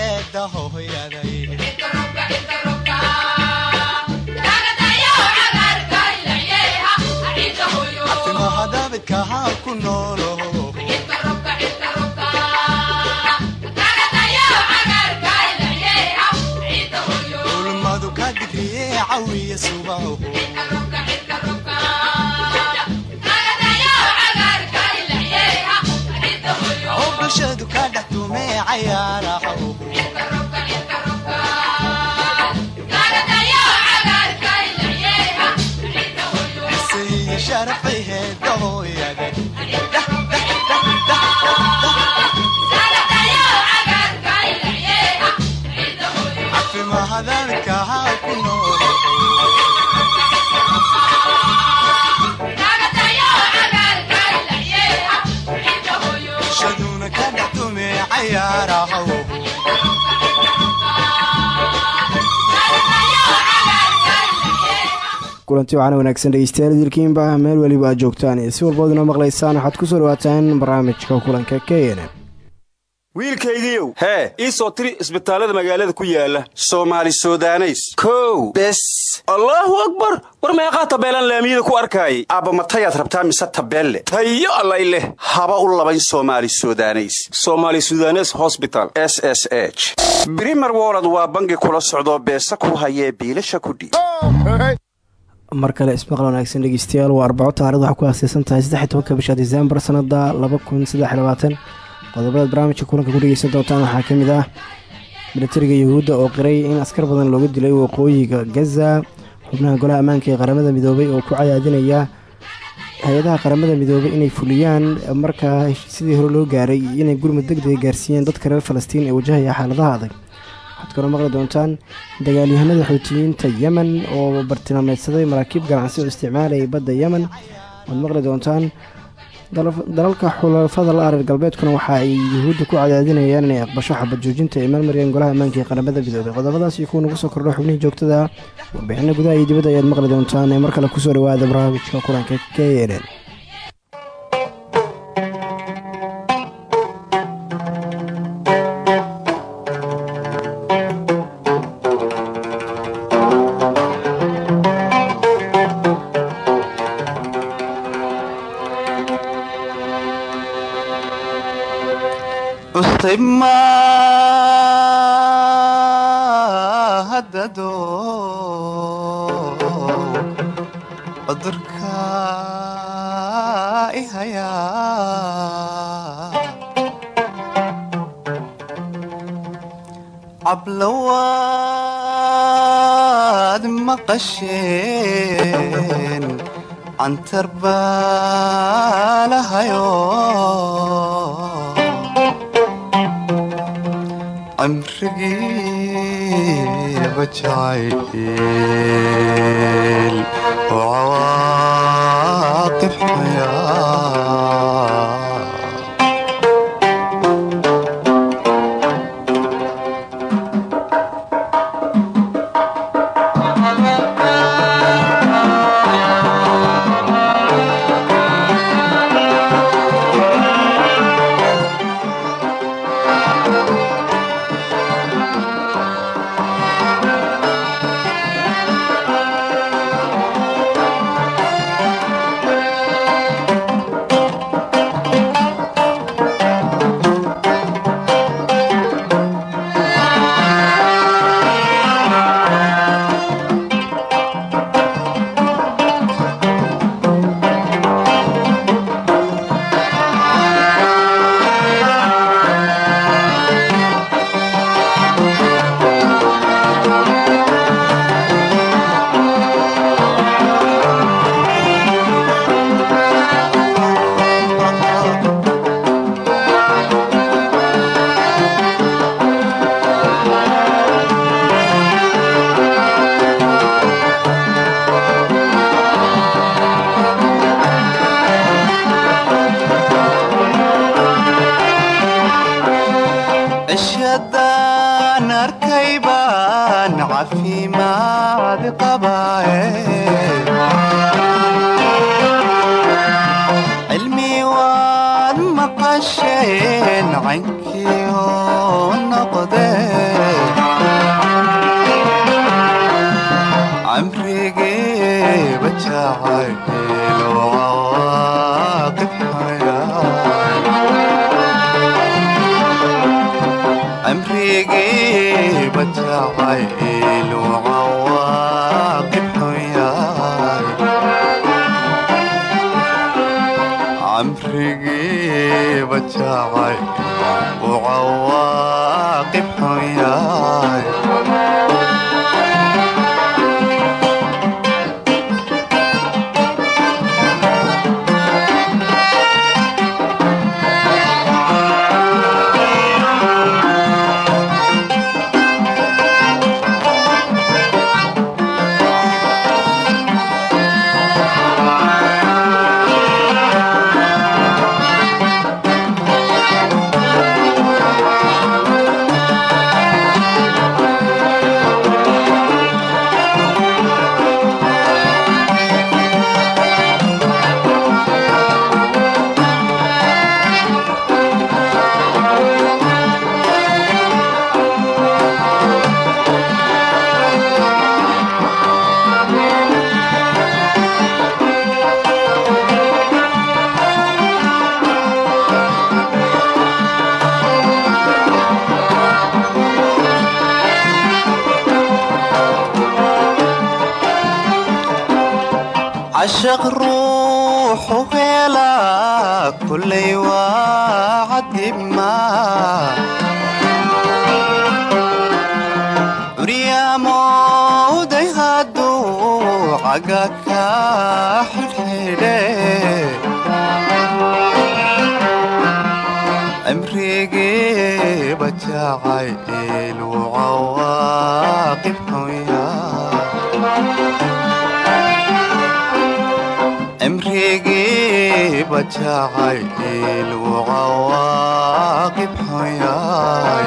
heeda hooyaday timahadabidkaha ku noolo ulmadu ka digriye cawiya subaho oo bulshadu ka dhex tumee cayaaraho kulanti waxaana wanaagsan dhegeystayaal dilkiinba meel weliba joogtaan iyo si walbood inoo maqlaysaan waxaad ku soo dhawaataan barnaamijka kulanka k wiilkaygiiow hee ii soo tiri isbitaallada magaalada ku yaalla soomaali sudaneys. Kow. Bes. Allaahu akbar. War meeqaa tabeelaan laamiyada ku arkaayay? Aabbamatayaad rabtaa mise tabeelle? Tayo allay leh. Haba u labayn soomaali sudaneys. Soomaali sudanes hosbital s s h. Brimer wolod waa bangi kula socdoo beesa ku hayee biilasha kudhiib mar kale ismaqal wanaagsan dhegeystayaal waa arbaco taarikhda waxaa ku aaseysan tahay saddex tobanka bisha diseembar sanada laba kun saddex labaatan qodobadaad barnaamijka kulanka ku dhegeysan doontaan waxaa ka mid ah milatariga yuhuudda oo qiray in askar badan looga dilay waqooyiga gaza xubnaha golaha ammaanka ee qaramada midoobay oo ku cadaadinaya hay'adaha qaramada midoobay inay fuliyaan markaa sidii hore loo gaaray inay gurmud deg dega gaarsiiyeen dadka reer falastiin ee wajahaya xaaladaha adag. Waxaad kaloo maqli doontaan dagaalyahanada xoutiyiinta yemen oo bartilmaameedsaday maraakiib ganacsi oo isticmaalayay badda yemen. Waad maqli doontaan dalalka xulafada la areer galbeedkuna waxa ay yuhuudda ku cadaadinayaan inay aqbasho xabad joojinta ay marmariyeen golaha ammaanka ee qaramada midoobay qodobadaas iyo kuwa nagu soo kordho xubnihii joogtada warbixino gudaha iyo dibadda ayaad maqli doontaan ee mar kale ku soo dhawaada barnaamijka kulanka k n maqasheen cantar jacayl oo jacayl ilu cawaaqib xunyaay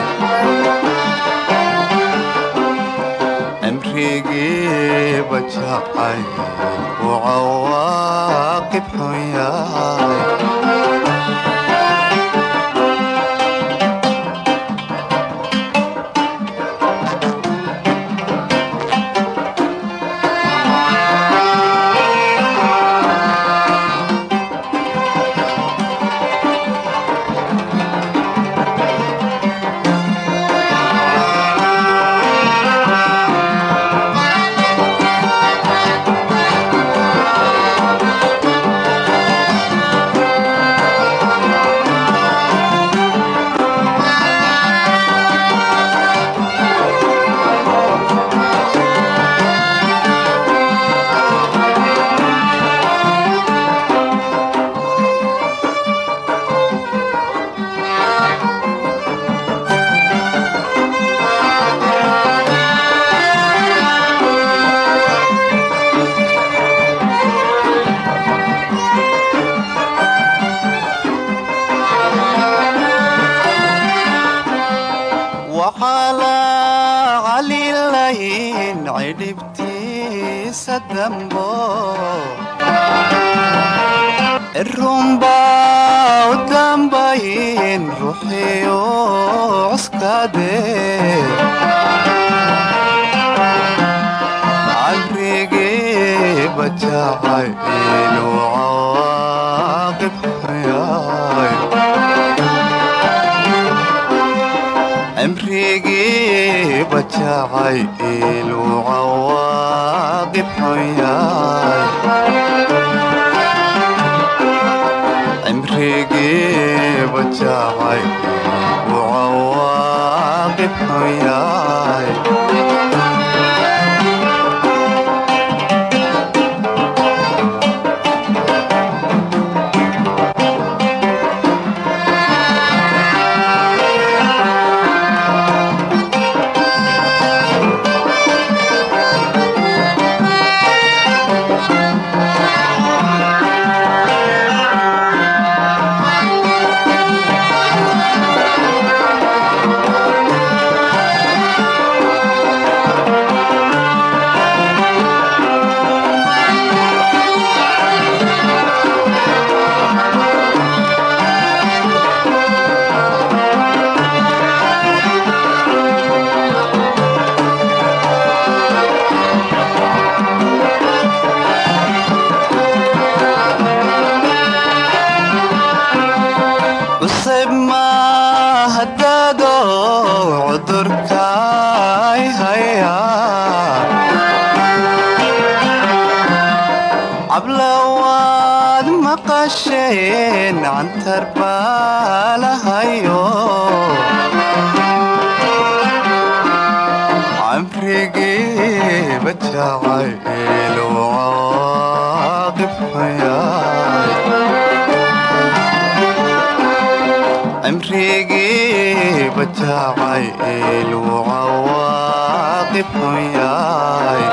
cawaaqib xayaay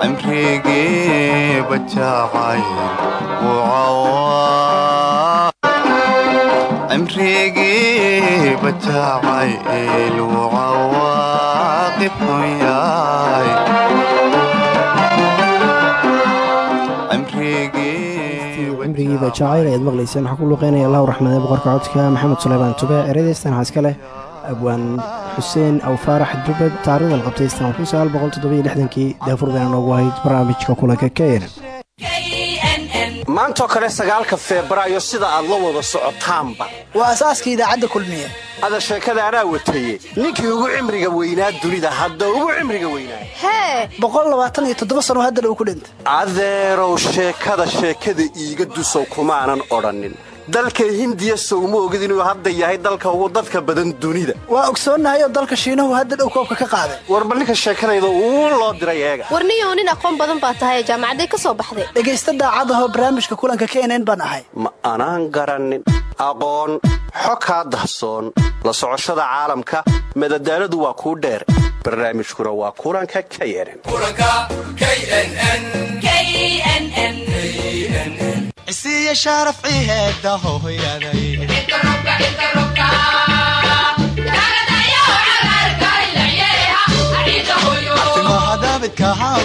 cimrigii bajacayl cimrigii bajacayl cawaaqib xayaay cimrigiiba jacayl ayaad maqlayseen. Waxaa ku luuqeynaya allahu raxmade boqorka codka maxamed suleymaan tube. Eredaystan waxaa iska leh abwaan xuseen aw faarax dubad taarikhda la qabtay istaan kun sagaal boqol toddobiyo lixdankii daafur bayna noogu ahayd barnaamijka kulanka kn maantoo kale sagaalka febraayo sida aad la wada socotaanba. Waa asaaska idaacadda kulmiye ada sheekada anaa wataye ninkii ugu cimriga weynaa dunida hadda ugu cimriga weynaa. Hee boqol labaatan iyo toddoba sano haddana uu ku dhintay. Adeerow sheekada sheekada iiga dusow kumaanan odhannin dalka hindiya sowma ogid inuu hadda yahay dalka ugu dadka badan dunida. Waa ogsoonnahay oo dalka shiinahu hadda dhow koobka ka qaaday. Warba ninka sheekadayda uu loo diray eega. Warniyow nin aqoon badan baa tahay ee jaamacaday ka soo baxday. Dhegaysta daacadahoo barnaamijka kulanka baan ahay. Ma anaan garannin aqoon xo kaa dahsoon la socoshada caalamka madadaaladu waa kuu dheer. Barnaamijkuna waa kulanka cisiiya sharaf ciheeda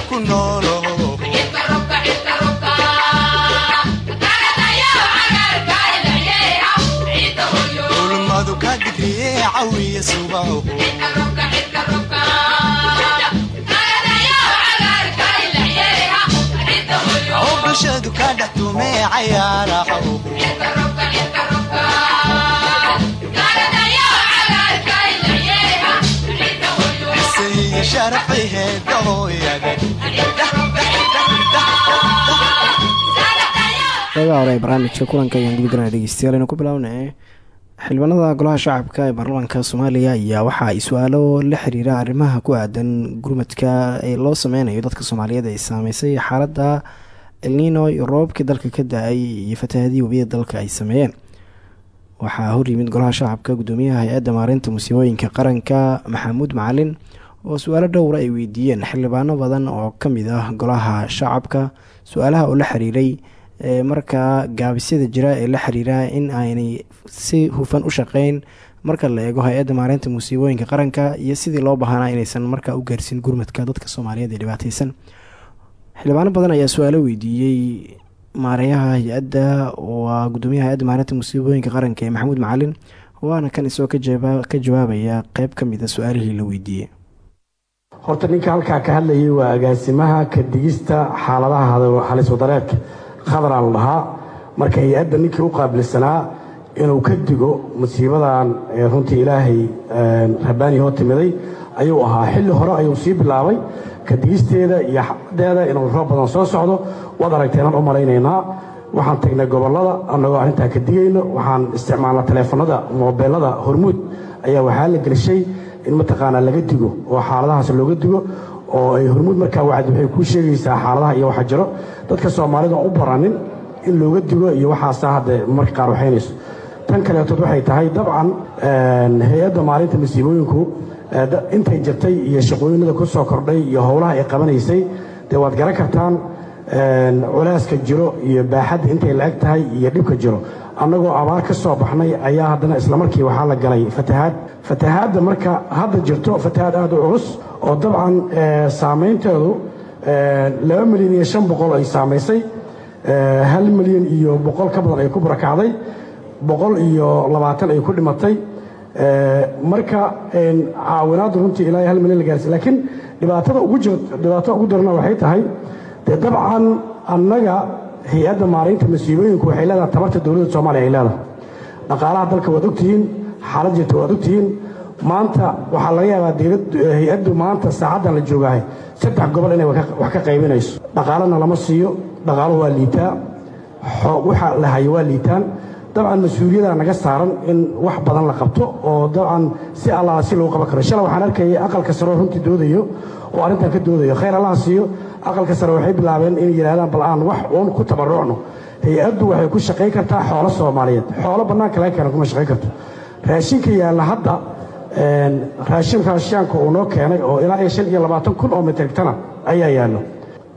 ku noolo cawiya subaho bulshadu ka dhex tumee cayaaraho cisiiya sharaf ciheeda hooyaday qeybaha hore ee barnaamijka kulanka ayaan gudagalana dhegeystayaal aynu ku bilownay xildhibaanada golaha shacabka ee baarlamaanka soomaaliya ayaa waxa ay su'aalo la xiriira arrimaha ku aadan gurmadka ee loo sameynayo dadka soomaaliyeed ay saameysay xaaladda elnino iyo roobkii dalka ka da'ay iyo fatahadii webiyada dalka ay sameeyeen. Waxaa horyimid golaha shacabka gudoomiyaha hay'adda maareynta musiibooyinka qaranka maxamuud macalin oo su'aalo dhowra ay weydiiyeen xildhibaano badan oo ka mid ah golaha shacabka su'aalaha oo la xiriiray markaa gaabisyada jira ee la xiriira in aanay si hufan u shaqeyn marka la eego hay'adda maareynta musiibooyinka qaranka iyo sidii loo bahanaa inaysan markaa u gaarsiin gurmadka dadka soomaaliyeed ee dhibaateysan xildhibaano badan ayaa su'aalo maareeyaha hay'adda waa gudoomiyaha hay'adda maareynta musiibooyinka qaranka ee maxamuud macalin waana kan isagoo ka jawaabaya qeyb ka mid a su'aalihii la weydiiyey. Horta ninka halkaa ka hadlayay waa agaasimaha ka digista xaaladaha halis wadareedka khadraa la dhahaa marka hay'adda ninkii u qaabilsanaa inuu ka digo musiibadan runtii ilaahay rabbaani hoo timiday ayuu ahaa. Xilli hore ayuu sii bilaabay. Ka digisteeda iyo xadeeda inuu roob badan soo socdo waad aragteenaan u malaynaynaa. Waxaan tagnay gobollada annagoo arrintaa ka digayno waxaan isticmaalna taleefanada moobeelada hormuud. Ayaa waxaa la gelishay in mataqaanaa laga digo oo xaaladahaas looga digo oo ay hormuud markaa wacdi waxay kuu sheegaysaa xaaladaha iyo waxa jiro. Dadka soomaalida u baranin in looga digo iyo waxaasa hadde marka qaar waxaynayso. Tan kaleetood waxay tahay dabcan hay'adda maalinta masiibooyinku intay jirtay iyo shaqooyinada ku soo kordhay iyo howlaha ay qabanaysay dee waad garan kartaan culeyska jiro iyo baaxadda intay la-eg tahay iyo dhibka jiro. Annagoo abaar ka soo baxnay ayaa haddana islamarkii waxaa la galay fatahaad. Fatahaadda marka hadda jirto fatahaad aad u culus oo dabcan saamaynteedu laba milyan iyo shan boqol ay saamaysay. Hal milyan iyo boqol ka badan ay ku barakacday boqol iyo labaatan ay ku dhimatay. Marka caawinaaddu runtii ilaa hal milyan la gaarsiy laakiin dhibaatada ugu darana waxay tahay dee dabcan annaga hay'adda maaraynta masiibooyinku waxay leedahay tabarta dowladda soomaaliya ay leedahay. Dhaqaalaha dalka waad ogtihiin xaalad jirta waad ogtihiin maanta waxaa laga yaabaa hay'addu maanta saacaddan la joogahay. Saddex gobol inay wax ka qaybinayso. Dhaqaalana lama siiyo dhaqaaluhu waa liitaa. Waxa la hayo waa liitaan dabcan mas'uuliyada naga saaran in wax badan la qabto oo dabcan si allaala si lagu qaban karo. Shalay waxaan arkayay aqalka sare oo runtii doodayo oo arrintan ka doodayo. Khayr allaha siiyo aqalka sare waxay bilaabeen inay yidhahdaan bal aan wax uun ku tabarucno hay'addu waxay ku shaqayn kartaa xoolo soomaaliyeed. Xoolo bannaanka laga keena kuma shaqayn karto. Raashinka yaalla hadda raashin raashiyaanka uu noo keenay oo ilaa iyo shan iyo labaatan kun oo metrigtana ayaa yaallo.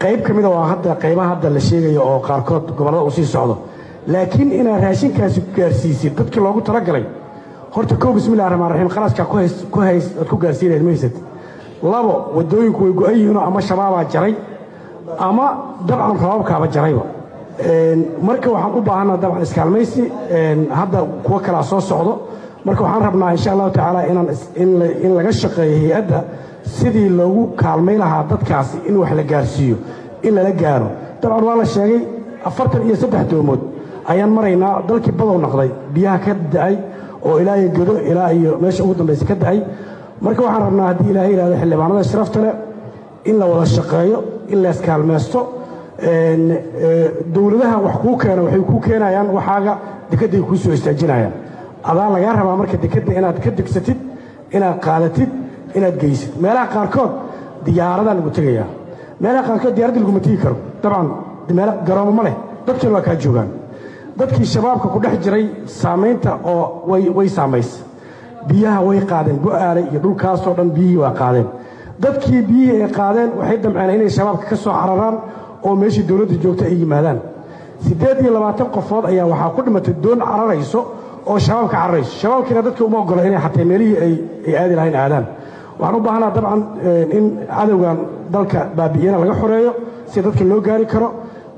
Qayb ka mida waa hadda qaybaha hadda la sheegayo oo qaarkood gobollada uu sii socdo laakiin inaad raashinkaasi gaarsiisid dadkii loogu talagalay horta kow bismillahi raxmaan raxiim qaraskaa ku hays aad ku gaarsiinayd maysad labo waddooyinku way go-an yihiinoo ama shabaabaa jaray ama dabcan roobabkaaba jarayba marka waxaan u baahanaa dabcan iskaalmaysi hadda kuwo kalaa soo socdo marka waxaan rabnaa insha allahu tacaala in laga shaqeeyo hay'adda sidii loogu kaalmay lahaa dadkaasi in wax la gaarsiiyo in lala gaaro. Dabcan waa la sheegay afartan iyo saddex doomood ayaan maraynaa dalkii badow noqday biyaha ka da'ay oo ilaa iyo godo ilaa iyo meesha ugu dambaysa ka da'ay. Marka waxaan rabnaa haddii ilaahay yidhahdo xildhibaanada sharafta leh in la wada shaqeeyo in la iskaalmaysto dowladaha wax kuu keena waxay kuu keenayaan waxaaga dekedday kuu soo istaajinayaan. Adaa lagaa rabaa marka dekedda inaad ka degsatid inaad qaadatid inaad geysid. Meelaha qaarkood diyaaradaa lagu tegayaa. Meelaha qaarkood diyaaradda laguma tegi karo. Dabcan meel garoomo ma leh. Dadkiina waa kaa joogaan dadkii shabaabka ku dhex jiray saamaynta oo way saamaysa biyaha way qaadeen go'aale iyo dhulkaasoo dhan biyihii waa qaadeen. Dadkii biyihii ay qaadeen waxay damceen inay shabaabka ka soo cararaan oo meeshii dowladda joogta ay yimaadaan. Siddeed iyo labaatan qofood ayaa waxaa ku dhimatay doon cararayso oo shabaabka cararayso. Shabaabkiina dadka uma ogola inay xatee meelihii ay aadi lahayn aadaan. Waxaan u baahanaa dabcan in cadowgan dalka baabi'iyana laga xoreeyo si dadka loo gaari karo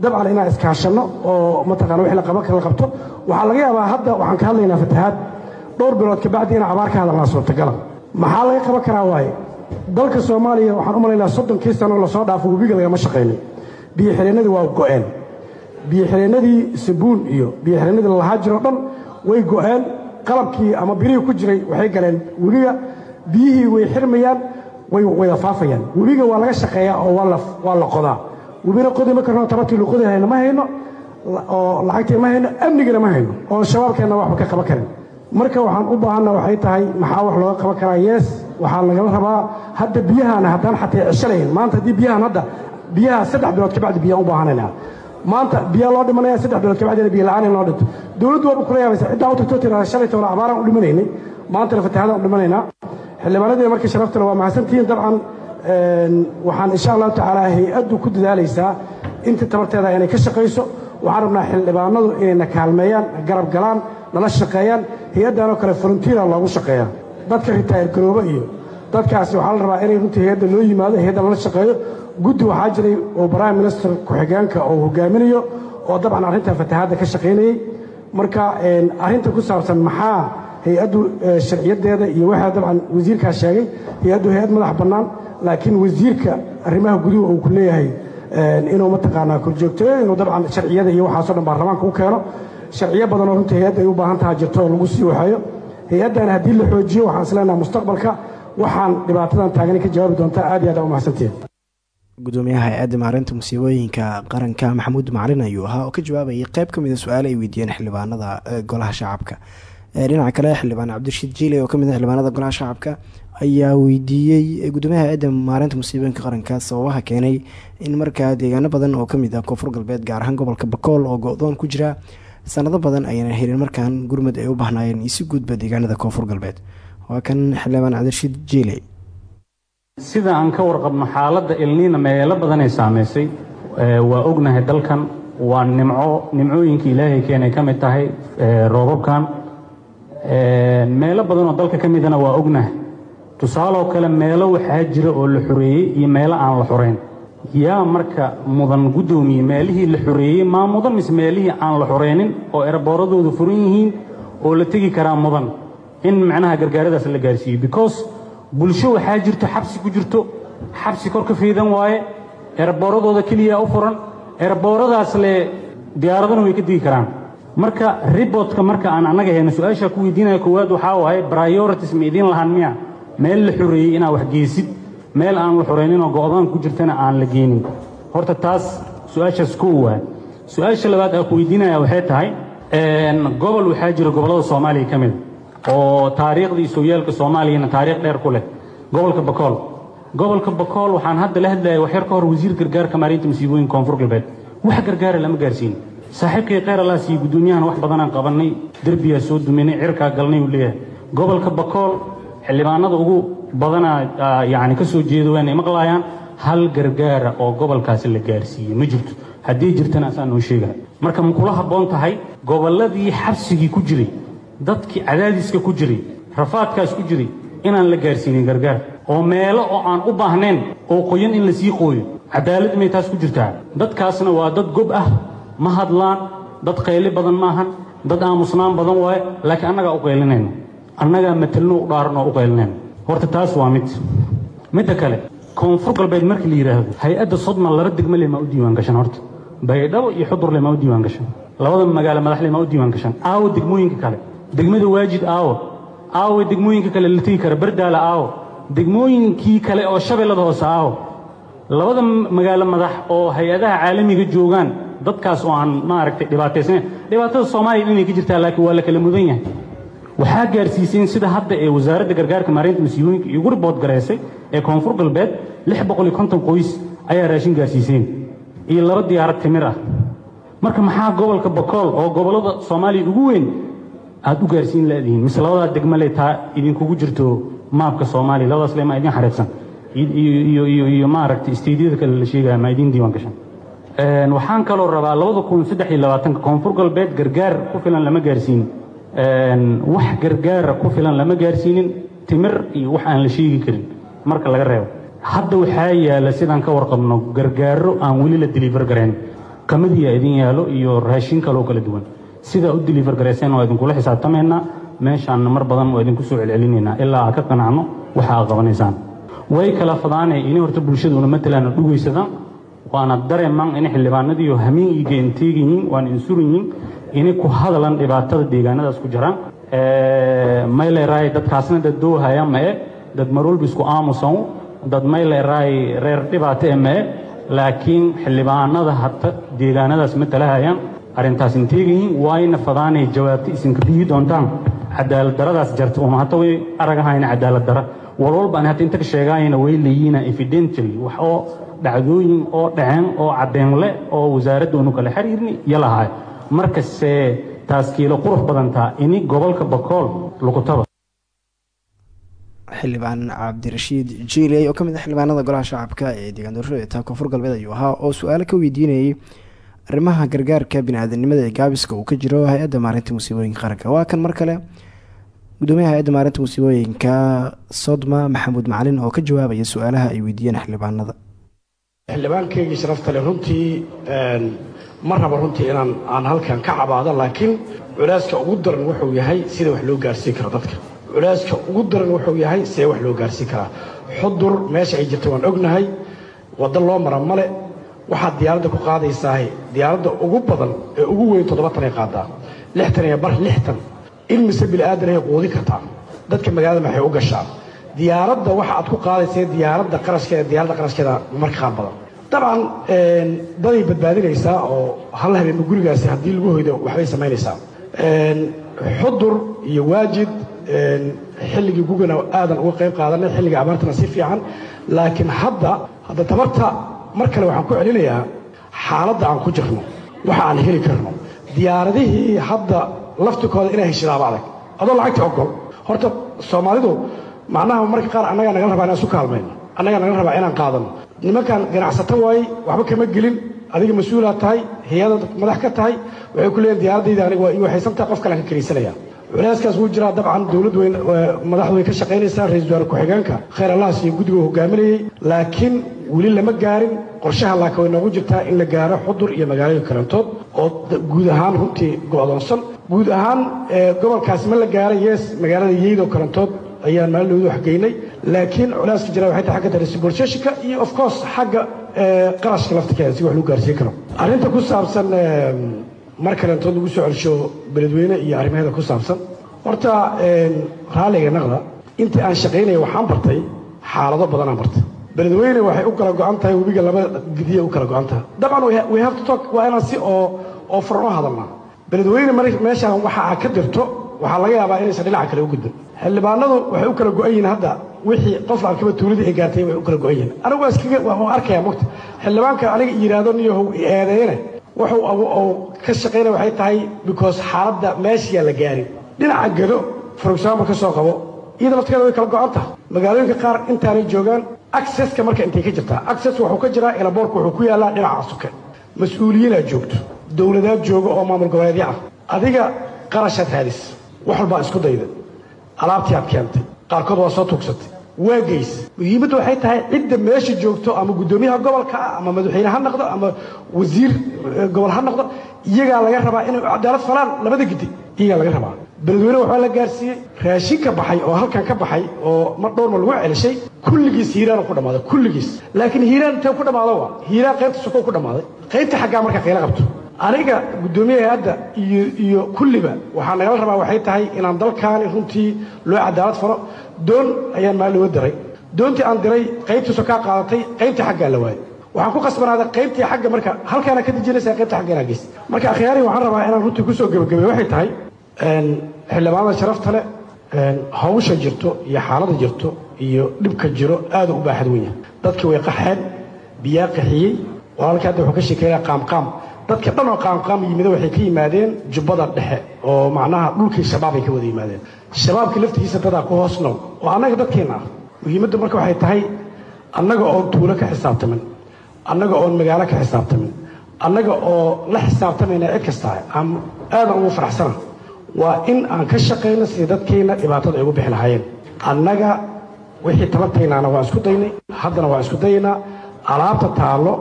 dabcan inaan iskaashanno oo mataqana wixii la qaban kara la qabto. Waxaa laga yaabaa hadda waxaan ka hadlaynaa fatahaad. Dhowr bilood kabacdi inaan abaar ka hadalnaa suurtagala maxaa laga qaban karaa waaye? Dalka soomaaliya waxaan u malaynaa soddonkii sano la soo dhaafo webiga lagama shaqaynin. Biyo xireennadii waa go'een. Biyo xireennadii sabuun iyo biyo xireennadii lalahaa jiroo dhan way go'een. Qalabkii ama birihii ku jiray waxay galeen webiga biyihii way xirmayaan way wada faafayaan. Webiga waa laga shaqeeyaa oo waa la qodaa webina qodi ma karno tabartii lu qodi hayna ma hayno oo lacagtii ma hayno amnigana ma hayno oo shabaabkeenna waxba ka qaban karin. Marka waxaan u baahanna waxay tahay maxaa wax looga qaban karaa? Yees waxaa lagala rabaa hadda biyahaana haddaan xatee ceshalayn maanta haddii biyahan hadda biyaha saddex bilood kabacdi biyaan u baahanayna maanta biyaa loo dhimanaya saddex bilood kabacdina biyo la'aan loo dhinto dowladdu waaba kula yaabaysa ciddaa u tagtoo tiraa shalay toona abaaraan u dhimanaynay maantana fatahaadaan u dhimanaynaa xildhibaanadii marka sharaftale waa mahadsantihiin dabcan waxaan insha allahu tacaala hay'addu ku dadaalaysaa. Intii tabarteeda inay ka shaqayso waxaan rabnaa xildhibaanadu inayna kaalmeeyaan garab galaan nala shaqeeyaan. Hay'addanoo kale volunteera loogu shaqeeya dadka ritaayir garoobo iyo dadkaasi waxaa la rabaa inay runtii hay'adda loo yimaado hay'adda lala shaqeeyo. Guddi waxaa jiray oo prime minister ku-xigeenka oo hogaaminayo oo dabcan arrintan fatahaadda ka shaqaynayey marka arrinta ku saabsan maxaa hay'addu sharciyadeeda iyo waxaa dabcan wasiirkaa sheegay hay'addu hay'ad madax bannaan laakiin wasiirka arrimaha guduhu uu ku leeyahay inuu mataqaanaa korjoogteeyo inuu dabcan sharciyada iyo waxaasoo dhan baarlamaanka u keeno. Sharciyo badanoo runtii hay'adda ay u baahan taha jirto oo lagu sii waxeeyo hay'addan haddii la xoojiyo waxaan isleenaha mustaqbalka waxaan dhibaatadan taagani ka jawaabi doontaa aad iyo aad aa u mahadsantihin gudoomiyaha hay'adda maareynta musiibooyinka qaranka maxamuud macalin ayuu ahaa oo ka jawaabayay qayb ka mid a su'aale ay weydiiyeen xildhibaanada golaha shacabka dhinaca kale xildhibaan cabdirashiid jiile oo ka mid a xildhibaanada golaha shacabka ayaa weydiiyey gudoomiyaha hay'adda maareynta musiibooyinka qaranka sababaha keenay in markaa deegaano badan oo ka mid ah koonfur galbeed gaar ahaan gobolka bakool oo go-doon ku jira sanado badan ayana helin markaan gurmud ay u bahnaayeen isi gudba deegaanada koonfur galbeed. Waa kan xildhibaan cabdirashiid jiile sida aan ka warqabno xaaladda ilniina meelo badanay saamaysay waa ognahay dalkan waa nimco nimcooyinka ilaahay keenay ka mid tahay roobabkan meelo badan oo dalka ka midana waa ognahay tusaaloo kale meelo waxaa jira oo la xoreeyey iyo meelo aan la xorayn yaa marka mudan guddoomiye meelihii la xoreeyey maa mudan mise meelihii aan la xoraynin oo erbooradoodu furan yihiin oo la tegi karaa mudan. In macnaha gargaaradaas la gaarsiiyo. Because bulsho waxaa jirto xabsi ku jirto xabsi kor ka fiidan waaye erbooradooda keliya u furan erbooradaas le diyaaradana way ka digi karaan marka ribotka marka aan annaga hayno su'aasha ku weydiinaya koowaad waxaa waaye priorities ma idiin lahaan miya. Meel la xoreeyey inaa wax geysid. Meel aan la xoreyninoo go-daan ku jirtana aan la geenin. Horta taas su'aashaas koo waay su'aasha labaad aan ku weydiinaya waxay tahay gobol waxaa jira gobollada soomaaliya ka mid oo taariikhdii sooyaalka soomaaliyana taariikh dheer ku leh. Gobolka bakool gobolka bakool waxaan hadda la hadlayay waxyar ka hor wasiir gargaarka maareynta masiibooyinka koonfur galbeed. Wax gargaara lama gaarsiin saaxiibkay kheyr allah siiye wax badanaan qabannay derbiyaa soo duminay cirkaa galnay uu leeyahay. Gobolka bakool xildhibaanada ugu badanaa yacni ka soo jeeda waanay maqlaayaan hal gargaara oo gobolkaasi la gaarsiiyey. Ma jirto. Haddii jirtana asaan noo sheegaha marka ma kula habboon tahay gobolladii xabsigii ku jiray dadkii cadaadiska ku jiray rafaadkaas ku jiray inaan la gaarsiinin gargaar. Oo meelo oo aan u baahnayn oo qoyan in la sii qooyo cadaalad may taas ku jirtaa. Dadkaasna waa dad gob ah ma hadlaan dad qayli badan maahan dad aamusnaan badan waaye laakiin annagaa u qaylinayno annagaa matalno u dhaaran oo u qaylinayno horta taas waa mid. Midda kale koonfur galbeed markii la yidhaahdo hay'adda sodma laba degmo leh maa u diiwaan gashan horta. Baydhabo iyo xudur leh maa u diiwaan gashan. Labada magaalo madaxle maa u diiwaan gashan. Aawo degmooyinka kale. Degmada waajid aawo. Aawo degmooyinka kale la tegi kara bardaala aawo. Degmooyinkii kale oo shabeellada hoose aawo. Labada magaalo madax oo hay'adaha caalamiga joogaan dadkaas oo aan maaragtay dhibaataysnayn dhibaatada soomaaliya inay ka jirtaa laakiin waa la kala mudan yahay. Waxaa gaarsiiseen sida hadda ee wasaaradda gargaarka maareynta masiibooyinka igu ribood gareysay ee koonfur galbeed qoys ayaa raashin gaarsiiseen iyo laba diyaarad timir ah. Marka maxaa gobolka bakool oo gobollada soomaaliya ugu weyn? Aad u gaarsiin laadihiin mise labadaa degmale taa idinkugu jirto maabka soomaaliya labadaas le maa idin xareedsan. Iyo maaragtay isteydyada kale la sheegaya maa idin diiwaan gashan waxaan kaloo rabaa labada kun saddex iyo labaatanka koonfur galbeed gargaar ku filan lama gaarsiinin. Wax gargaara ku filan lama gaarsiinin timir iyo wax aan la sheegi karin. Marka laga reebo. Hadda waxaa yaalla sidaan ka warqabno gargaaro aan weli la deliver garayn. Kamadiyaa idin yaalo iyo raashin kaloo kala duwan. Sidaa u deliver garayseen waa idinkula xisaabtamaynaa meeshaanna mar badan waa idinku soo celcelinaynaa ilaa aad ka qanacno waxa aad qabanaysaan. Way kala fadaanay inay horta bulshaduna matalan dhugaysadaan waana dareeman in xildhibaanadiiyo hamiin iyo geenteeg yihiin waana insuran yihiin inay ku hadalan dhibaatada deegaanadaas ku jiraan. Mayleeraay dadkaasna dad doohaya mae dad marwalba isku aamusan dad mayleeraay reer dhibaata e mae laakiin xildhibaanada hata deegaanadaas matalahayaan arrintaas inteegayihiin waayna fadaanay jawaabta isinka biyi doontaan. Cadaalad daradaas jarta uma hata way aragahayna cadaalad dara. Walwalba aan hata inta ka sheegaayana way leeyihiina evidentially wax oo dhacdooyin oo dhaceen oo caddeenle oo wasaaradda unu kala xiriirni iyo lahaay markase taaskiilo qurux badantaa ini gobolka bakool lugutaba xildhibaan cabdirashiid jiiley oo ka mid ah xildhibaanada golaha shacabka ee deegaan doorashada taa koonfur galbeed ayuu ahaa oo su'aalo ka weydiinayay arrimaha gargaarka bini-aadanimada ee gaabiska uu ka jiro hay'adda maarinta musiibooyinka qaranka. Waa kan mar kale gudoomiyaha hay'adda maarinta musiibooyinka sodma maxamuud macalin oo ka jawaabaya su'aalaha ay weydiiyeen xildhibaanada xildhibaankaygii sharafta le runtii ma rabo runtii inaan aan halkan ka cabaado laakiin culeyska ugu daran wuxuu yahay sida wax loo gaarsiin karo dadka. Culeyska ugu daran wuxuu yahay sidee wax loo gaarsiin karaa. Xudur meesha ay jirta waan ognahay waddo loo mara male waxaad diyaaradda ku qaadaysaa diyaaradda ugu badan ee ugu weyn toddobatan ay qaadaa. Lixtan iyo bar lixtan in mise bilaadan ay quudin kartaa dadka magaalada maxay u gashaa diyaaradda waxa aad ku qaadaysa diyaaradda qarashkeeda diyaaradda qarashkeeda marka qaar badan dabcan daday badbaadinaysaa oo hal habeenba gurigaasi haddii lagu hoydo waxbay samaynaysaa. Xudur iyo waajid xilligii gugana aadan uga qayb qaadanay xilliga abaartana si fiican. Laakiin hadda hadda tabarta mar kale waxaan ku celinayaa xaaladda aan ku jirno waxa aan heli karno. Diyaaradihii hadda laftikooda inay heshidaaba adag. Adoo lacagta ogol horta soomaalidu macnaha marka qaar annagaa nagala rabaa inaan isu kaalmayno annagaa nagala rabaa inaan qaadano nimankan ganacsato waaye waxba kama gelin adiga mas'uulaad tahay hay'ada madax ka tahay waxay ku leeyihiin diyaaradayda aniga waa ii waxaysantahay qof kalean ka keliisanaya culeyskaas wuu jiraa dabcan dowlad weyn madaxdu way ka shaqaynaysaa ra'isul wasaare ku-xigeenka. Khayr allahas iyo guddiga uu hogaaminayey laakiin weli lama gaarin qorshaha laakiin way noogu jirtaa in la gaaro xudur iyo magaalooyin kalantood oo guud ahaan runtii go'doonsan. Guud ahaan gobolkaasi ma la gaaray yes magaalada yeydoo kalantood ayaan maalidoodu waxgeynay laakiin culeyska jira waxay tahay xagga transportationka iyo of course xagga qarashka laftirkeeda si wax lagu gaarsiin karo. Arrinta ku saabsan mar kalentood lagu soo celsho beledweyne iyo arrimaheeda ku saabsan horta raalliga naqda intii aan shaqaynaya waxaan bartay xaalado badanaan bartay. Beledweyne waxay u kala go-an tahay webiga laba gidiya u kala go-an tahay. Dabcan we have to talk waa inaan si oo oo furan u hadalnaa. Beledweyne meeshaan waxa aad ka dirto waxaa laga yaabaa inaysan dhinaca kale u gudbin xildhibaanadu waxay u kala go-an yihiin hadda wixii qof arkaba tuuladii ay gaartay way u kala go-an yihiin. Anigu waa arkayaa mogta xildhibaanka aniga yidhaahdo niyahow i eedeeyne wuxuu uu ka shaqaynaya waxay tahay because xaaladda meeshiyaa la gaarin. Dhinaca gado for example ka soo qabo iyada lafteeda way kala go-an tahay magaalooyinka qaar intaanay joogaan acceska marka intay ka jirtaa access wuxuu ka jiraa ilaboorku wuxuu ku yaallaa dhinaca suke mas'uuliyiinaa joogto. Dowladaad jooga oo maamul goboleedyo ah adiga qarashaad raadis. Wax walbaa isku dayda alaabtii aad keentay qaarkood waa soo tuugsatay. Waa geys muhiimaddu waxay tahay cidda meesha joogto ama guddoomiyaha gobolka ah ama madaxweyne ha noqdo ama wasiir gobol ha noqdo iyagaa laga rabaa inay cadaalad falaan labada gidi iyagaa laga rabaa. Beledweyne waxbaa la gaarsiiyey raashin ka baxay oo halkan ka baxay oo mar dhowrma lagu celishay kulligiis hiiraanu ku dhammaaday kulligiis. Laakiin hiiraan intee ku dhammaado waa hiiraan qaybta sukow ku dhammaaday. Qaybta xaggaa marka qayla qabto aniga guddoomiyaha hadda iyo iyo kulliba waxaa nagala rabaa waxay tahay inaan dalkaani runtii loo cadaalad faro. Doon ayaan maal diray doontii aan diray qaybtiisu kaa qaadatay qaybtii xaggaa la waayay. Waxaan ku qasbanaaday qaybtii xagga marka halkaana ka dejinaysaa qaybta xagga inaa geys marka akhyaari waxaan rabaa inaan runtii ku soo gebagabay. Waxay tahay xildhibaanada sharafta leh hawsha jirto iyo xaaladda jirto iyo dhibka jiro aada u baaxad weyn. Yahay dadkii way qaxeen biyaa qaxiyey walaalkii hadda wuxuu ka sheekeynaya qaamqaam dadka dhan oo qaamqaam yimida waxay ka yimaadeen jubbada dhexe oo macnaha dhulkii shabaab ay ka wada yimaadeen. Shabaabka laftigiisa dadaa ku hoos nool. Oo annaga dadkeenna ah. Muhiimaddu marka waxay tahay annaga oon tuulo ka xisaabtamin. Annaga oon magaalo ka xisaabtamin. Annaga oo la xisaabtamayna cid kasta aan aadan ugu faraxsana. Waa in aan ka shaqayno sidii dadkeenna dhibaatada ay ugu bixi lahaayeen. Annaga wixii tabartaynaana waa isku daynay. Haddana waa isku dayaynaa alaabta taallo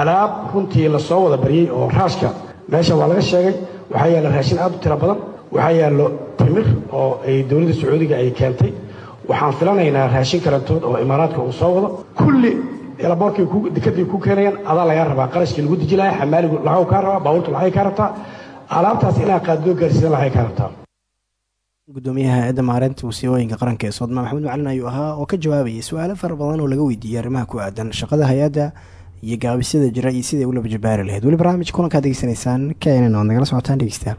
alaab runtii la soo wada baryey oo raashka meesha waa laga sheegay waxaa yaalla raashin aad u tiro badan waxaa yaallo timir oo ay dowladda sacuudiga ay keentay. Waxaan filanaynaa raashin kalantood oo imaaraadka uu soo wado. Kulli elaboorkay dekadii ku keenayaan adaa lagaa rabaa qarashkii lagu deji lahaa xamaaligu lacag kaa rabaa baabuurtu lacagay kaa rabtaa. Alaabtaas inaa qaadloo gaarsiisan lacagay kaa rabtaa. Gudoomiyaha eedda maareynta wasiirooyinka qaranka ee soodmaa maxamed macalin ayuu ahaa oo ka jawaabayay su'aalo fara badan oo laga weydiiyey arrimaha ku aadan shaqada hay'adda iyo gaabisyada jira iyo siday u laba jabaari lahayd. Weli barnaamij kulankaad degeysanaysaan keenan oad nagala socotaan dhegeystayaal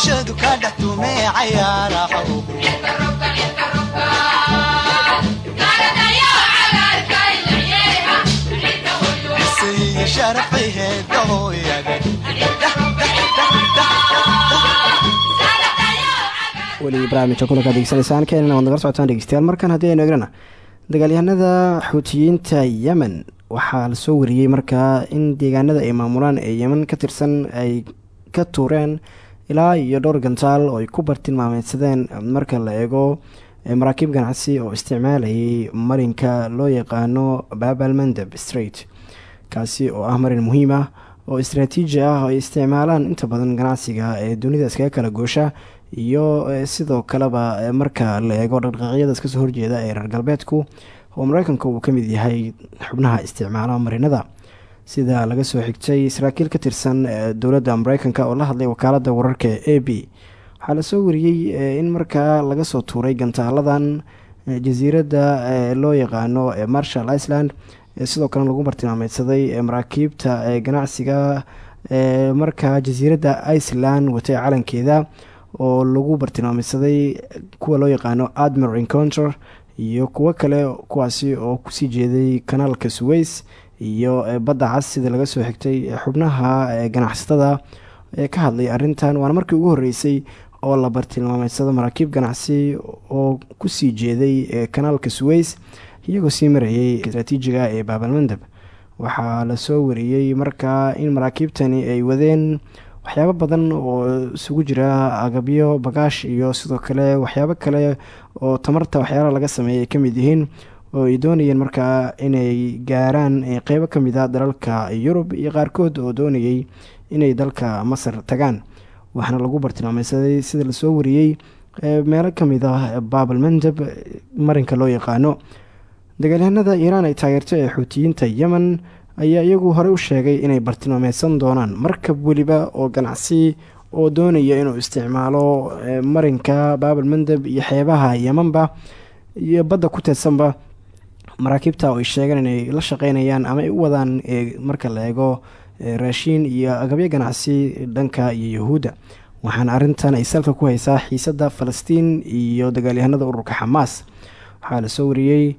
bulshadu ka dhex tumee weli barnaamijka kulankaad degeysanaysaan keenan oad nagala socotaan dhegeystayaal. Markan haddii aynu egnana dagaalyahanada xuutiyiinta yemen waxaa la soo wariyey markaa in deegaanada ay maamulaan ee yemen ka tirsan ay ka tuureen ilaa iyo dhowr gantaal oo ay ku bartilmaameydsadeen marka la eego maraakiib ganacsi oo isticmaalayay marinka loo yaqaano babal mandab straight kaasi oo ah marin muhiim ah oo istraatiiji ah oo ay isticmaalaan inta badan ganacsiga ee dunida iskaga kala goosha iyo sidoo kaleba marka la eego dhaqdhaqaaqyada iska soo horjeeda ee reer galbeedku oo mareykanka uu ka mid yahay xubnaha isticmaala marinada sida laga soo xigtay saraakiil ka tirsan dowladda mareykanka oo la hadlay wakaalada wararka e a b. Waxaa la soo wariyey in markaa laga soo tuuray gantaaladan jasiiradda loo yaqaano marshall iceland sidoo kalena lagu bartilmaameydsaday maraakiibta ganacsiga markaa jasiiradda iceland watay calankeeda oo lagu bartilmaameydsaday kuwa loo yaqaano admiral encounter iyo kuwo kale kuwaasi oo ku sii jeeday kanaalka suweys iyo badda cas sida laga soo xigtay xubnaha ganacsatada ee ka hadlay arrintan. Waana markii ugu horreysay oo la bartilmaameysado maraakiib ganacsi oo ku sii jeeday kanaalka suweys iyagoo sii marayay istraatiijiga ee baabalmandab waxaa la soo wariyey markaa in maraakiibtani ay wadeen waxyaabo badan oo isugu jira agabyo bagaash iyo sidoo kale waxyaabo kale oo tamarta waxyaalaha laga sameeyay ay ka yihiin oo ay doonayeen markaa inay gaaraan qeybo ka mid a dalalka yurub iyo qaarkood oo doonayay inay dalka masar tagaan. Waxaana lagu bartilmaameysaday sida la soo wariyey meelo ka mid ah baabal mandab marinka loo yaqaano. Dagaalyahanada iiraan ay taageerto ee xuutiyiinta yemen ayaa iyagu horey u sheegay inay bartilmaameysan doonaan markab weliba oo ganacsi oo doonaya inuu isticmaalo marinka baabal mandab iyo xeebaha yemanba iyo badda ku teedsanba maraakiibta oo ay sheegeen inay la shaqeynayaan ama ay wadaan marka la eego raashiin iyo agabyo ganacsi dhanka iyo yahuudda waxaana arrintan ay salka ku haysaa xiisadda falastiin iyo dagaalyahanada ururka xamaas. Waxaa la soo wariyey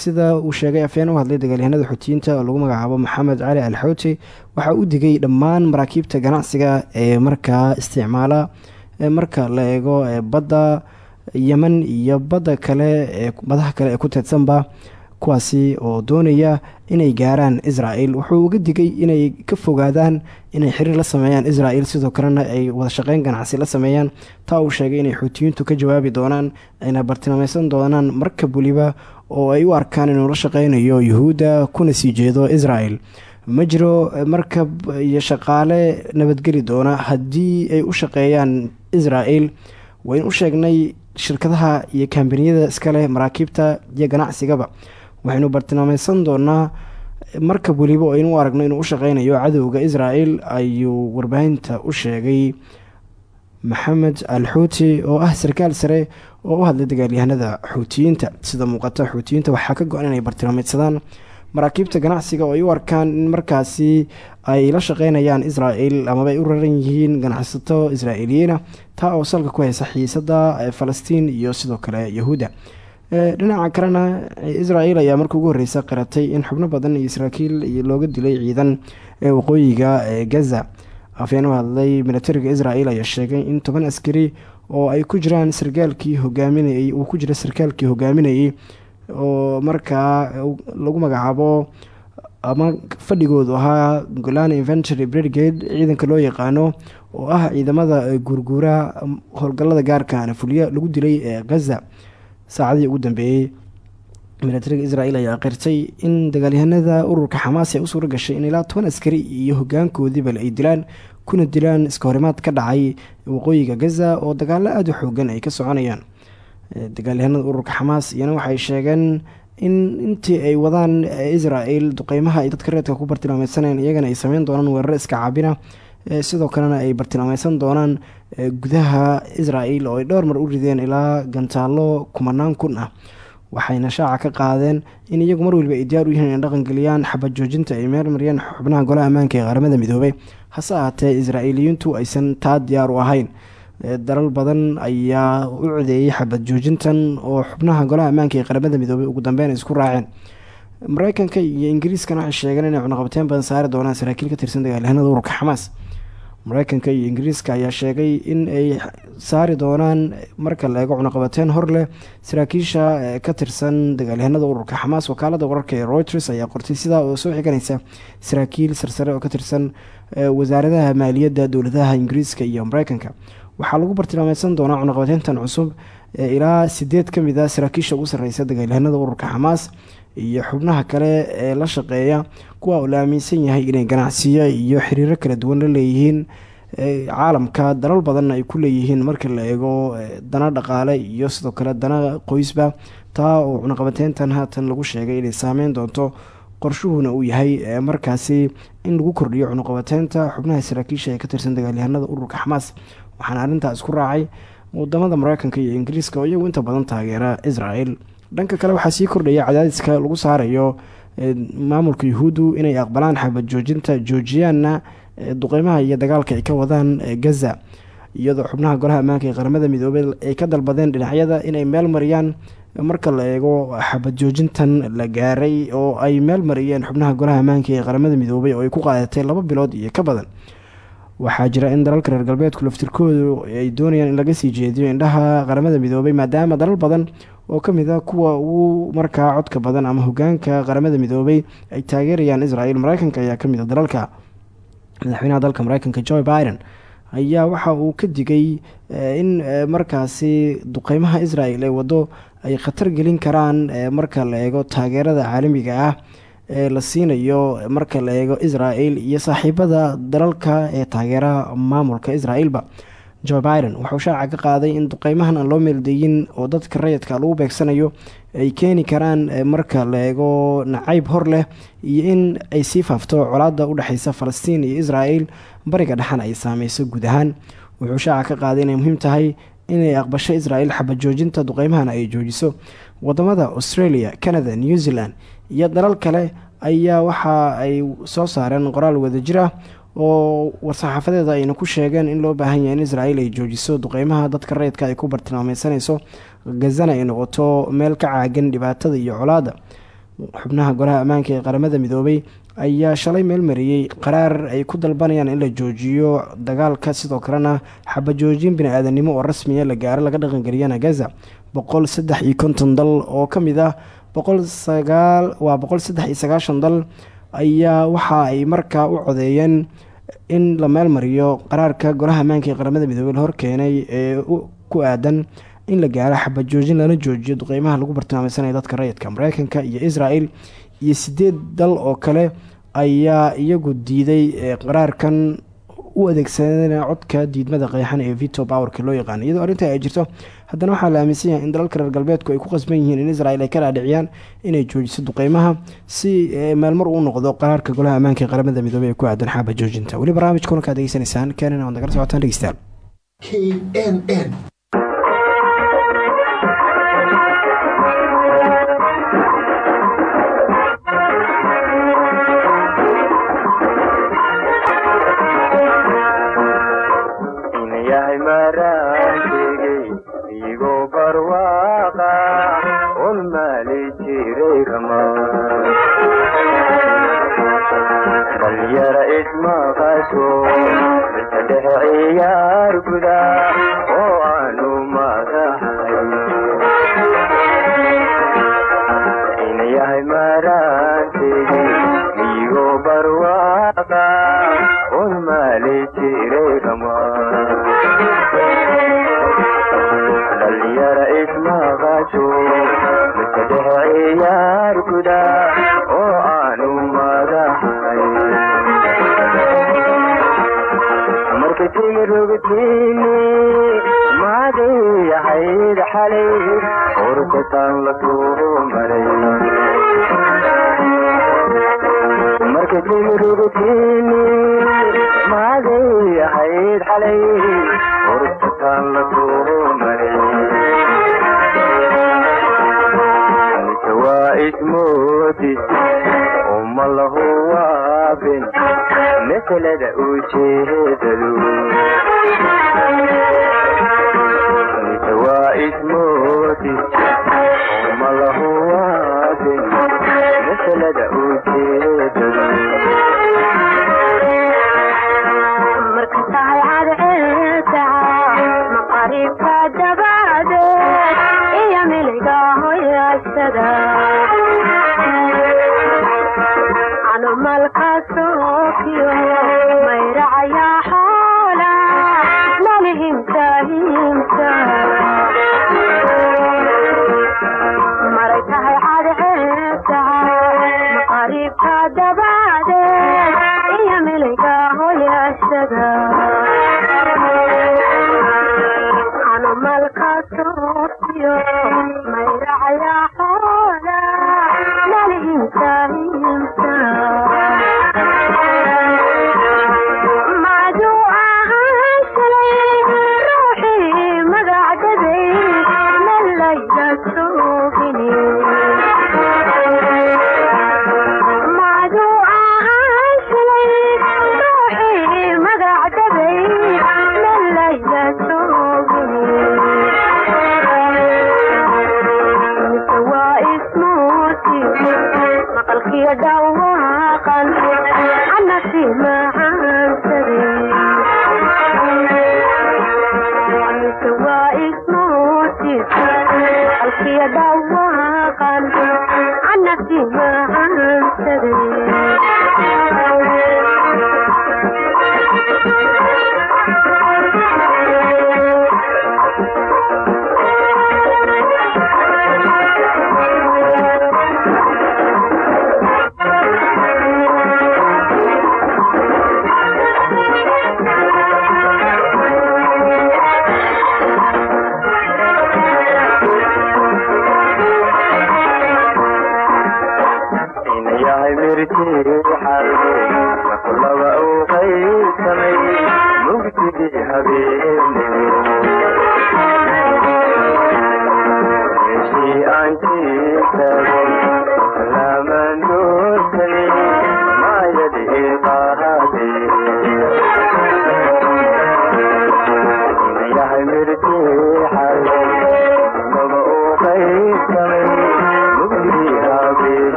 sida uu sheegay afyeen u hadlay dagaalyahanada xuutiyiinta oo lagu magacaabo maxamed cali al xouti waxaa u digay dhammaan maraakiibta ganacsiga ee markaa isticmaala marka la eego badda yemen iyo badda kale badaha kale ee ku teedsanba kuwaasi oo doonaya inay gaaraan israel wuxuu uga digay inay ka fogaadaan inay xiriir la sameeyaan israel sidoo kalena ay wada shaqeyn ganacsi la sameeyaan. Taa uu sheegay inay xuutiyiintu ka jawaabi doonaan ayna bartilmaameysan doonaan markab weliba oo ay u arkaan inuu la shaqeynayo yuhuudda kuna sii jeedo israel ma jiro markab iyo shaqaale nabadgeli doona haddii ay u shaqeeyaan israel waynu u sheegnay shirkadaha iyo kambaniyada iskaleh maraakiibta iyo ganacsigaba waxaynu bartilmaameysan doonaa markab weliba oo aynu aragno inuu u shaqeynayo cadowga israel ayuu warbaahinta u sheegay maxamed al xuuti oo ah sarkaal sare oo u hadlay dagaalyahanada xuutiyiinta. Sida muuqata xuutiyiinta waxaa ka go-an inay bartilmaameysadaan maraakiibta ganacsiga oo ay u arkaan in markaasi ay la shaqeynayaan israel amaba ay u raran yihiin ganacsato israa'iiliyiina taa oo salka ku haysa xiisada falastiin iyo sidoo kale yahuudda dhinaca kalena israel ayaa markii ugu horreysa qiratay in xubno badan iyo saraakiil looga dilay ciidan ee waqooyiga gaza. Afyeen u hadlay militariga israel ayaa sheegay in toban askari oo ay ku jiraan sarkaalkii hogaaminayay uu ku jira sarkaalkii hogaaminayay oo markaa lagu magacaabo ama fadhigoodu ahaa golan inventory brigade ciidanka loo yaqaano oo ah ciidamada guurguura howlgallada gaarkaana fuliya lagu dilay ee gaza saacadihii ugu dambeeyey. Militariga israel ayaa qirtay in dagaalyahanada ururka xamaas ee u suura gashay in ilaa toban askari iyo hogaankoodiiba ay dilaan kuna dilaan iska horimaad ka dhacay waqooyiga gaza oo dagaalo aada u xoogan ay ka soconayaan. Dagaalyahanada ururka xamaas iyana waxay sheegeen in intii ay wadaan israel duqeymaha ay dadka reedka ku bartilmaameysanayeen iyagana ay sameyn doonaan weeraro iska cabina sidoo kalena ay bartilmaameysan doonaan gudaha israel oo ay dhowr mar u rideen ilaa gantaalo kumanaan kun ah. Waxayna shaaca ka qaadeen in iyagu mar waliba ay diyaar u yihiin in dhaqangeliyaan xabad joojinta ay meel mariyeen xubnaha golaha ammaanka ee qaramada midoobay. Hase ahaatee israa'iiliyiintu aysan taa diyaar u ahayn. Dalal badan ayaa u codeeyey xabad joojintan oo xubnaha golaha ammaanka ee qaramada midoobay ugu dambeyn isku raaceen. Mareykanka iyo ingiriiskana waxay sheegeen inay cunaqabateyn badan saari doonaan saraakiil ka tirsan dagaalyahanada ururka xamaas mareykanka iyo ingiriiska ayaa sheegay in ay saari doonaan marka la eego cunaqabateyn hor leh saraakiisha ka tirsan dagaalyahanada ururka xamaas wakaalada wararka ee reuters ayaa qortay sidaa oo soo xiganaysa saraakiil sarsare oo ka tirsan wasaaradaha maaliyadda dowladaha ingiriiska iyo mareykanka waxaa lagu bartilmaameysan doonaa cunaqabateyntan cusub ilaa sideed ka mid a saraakiisha ugu sarreysa dagaalyahanada ururka xamaas iyo xubnaha kale ee la shaqeeya kuwa uu la aaminsan yahay inay ganacsiyo iyo xiriiro kala duwan la leeyihiin caalamka dalal badanna ay ku leeyihiin marka la eego dana dhaqaale iyo sidoo kale dana qoysba. Taa oo cunaqabateyntan haatan lagu sheegay inay saameyn doonto qorshuhuna uu yahay markaasi in lagu kordhiyo cunuqabateynta xubnaha saraakiisha ee ka tirsan dagaalyahanada ururka xamaas. Waxaana arrintaa isku raacay waddamada mareykanka iyo ingiriiska oo iyagu inta badan taageera israel dhanka kale waxaa sii kordhaya cadaadiska lagu saarayo maamulka yuhuuddu inay aqbalaan xabad joojinta joojiyaanna duqeymaha iyo dagaalka ay ka wadaan gaza. Iyadoo xubnaha golaha ammaanka ee qaramada midoobey ay ka dalbadeen dhinacyada inay meel mariyaan marka la eego xabad joojintan la gaaray oo ay meel mariyeen xubnaha golaha ammaanka ee qaramada midoobey oo ay ku qaadatay laba bilood iyo ka badan. Waxaa jira in dalalka reer galbeedku laftirkoodu ay doonayaan in laga sii jeediyo indhaha qaramada midoobay maadaama dalal badan oo ka mid a kuwa ugu markaa codka badan ama hogaanka qaramada midoobay ay taageerayaan israel mareykanka ayaa ka mid a dalalka madaxweynaha dalka mareykanka joe biden ayaa waxa uu ka digay eh, in eh, markaasi duqeymaha israel ee wado ay khatar gelin karaan eh, marka la eego taageerada caalamiga ah ee la siinayo marka la eego israel iyo saaxiibada dalalka ee taageeraha maamulka israel-ba joe biden wuxuu shaaca ka qaaday in duqeymahan aan loo meeldeyin oo dadka rayidka lagu beegsanayo ay keeni karaan marka la eego nacayb hor leh iyo in ay sii faafto colaada udhexeysa falastiin iyo israel bariga dhexan ay saameyso guud ahaan. Wuxuu shaaca ka qaaday inay muhiim tahay inay aqbasho israel xabajoojinta duqeymahan ay joojiso. Wadamada australia canada new zealand iyo dalal kale ayaa waxa ay soo saareen qoraal wadajir ah oo war-saxaafadeeda ayna ku sheegeen in loo baahan yahay in israel ay joojiso duqeymaha dadka rayidka ay ku bartilmaameysanayso gazana ay noqoto meel ka caagan dhibaatada iyo colaada. Xubnaha golaha ammaanka ee qaramada midoobay ayaa shalay meel mariyey qaraar ay ku dalbanayaan in la joojiyo. Dagaalka sidoo kalena xabajoojin bini-aadanimo oo rasmiya la gaaro laga dhaqangeliyana gaza. Boqol saddex iyo konton dal oo ka mid ah boqol waa boqol saddex iyo sagaashan dal ayaa waxa ay markaa u codeeyeen in la meel mariyo qaraarka golaha ammaanka ee qaramada midoobey la horkeenay ee ku aadan in la gaaro xabajoojin lana joojiyo duqeymaha lagu bartilmaameysanaya dadka rayidka mareykanka iyo israel iyo sideed dal oo kale ayaa iyagu diiday qaraarkan u adeegsanana codka diidmada qeexan ee vito powerka loo yaqaan. Iyadoo arrinta ay jirto haddana waxaa la aaminsan yahay in dalalka reer galbeedku ay ku qasban yihiin in israel ay ka dhaadhiciyaan inay joojiso duqeymaha si meelmar uu noqdo qaraarka golaha ammaanka ee qaramada midoobey ee ku aadan xaaba joojinta. Weli barnaamijka kulankaad degeysanaysaan keenana waad socotaan dhegeystayaal. K maaday ahayd xalay urkataan la soo maray mise waa ismoodis uma lahu waabin masalada ujeedadu canumalka sookiyo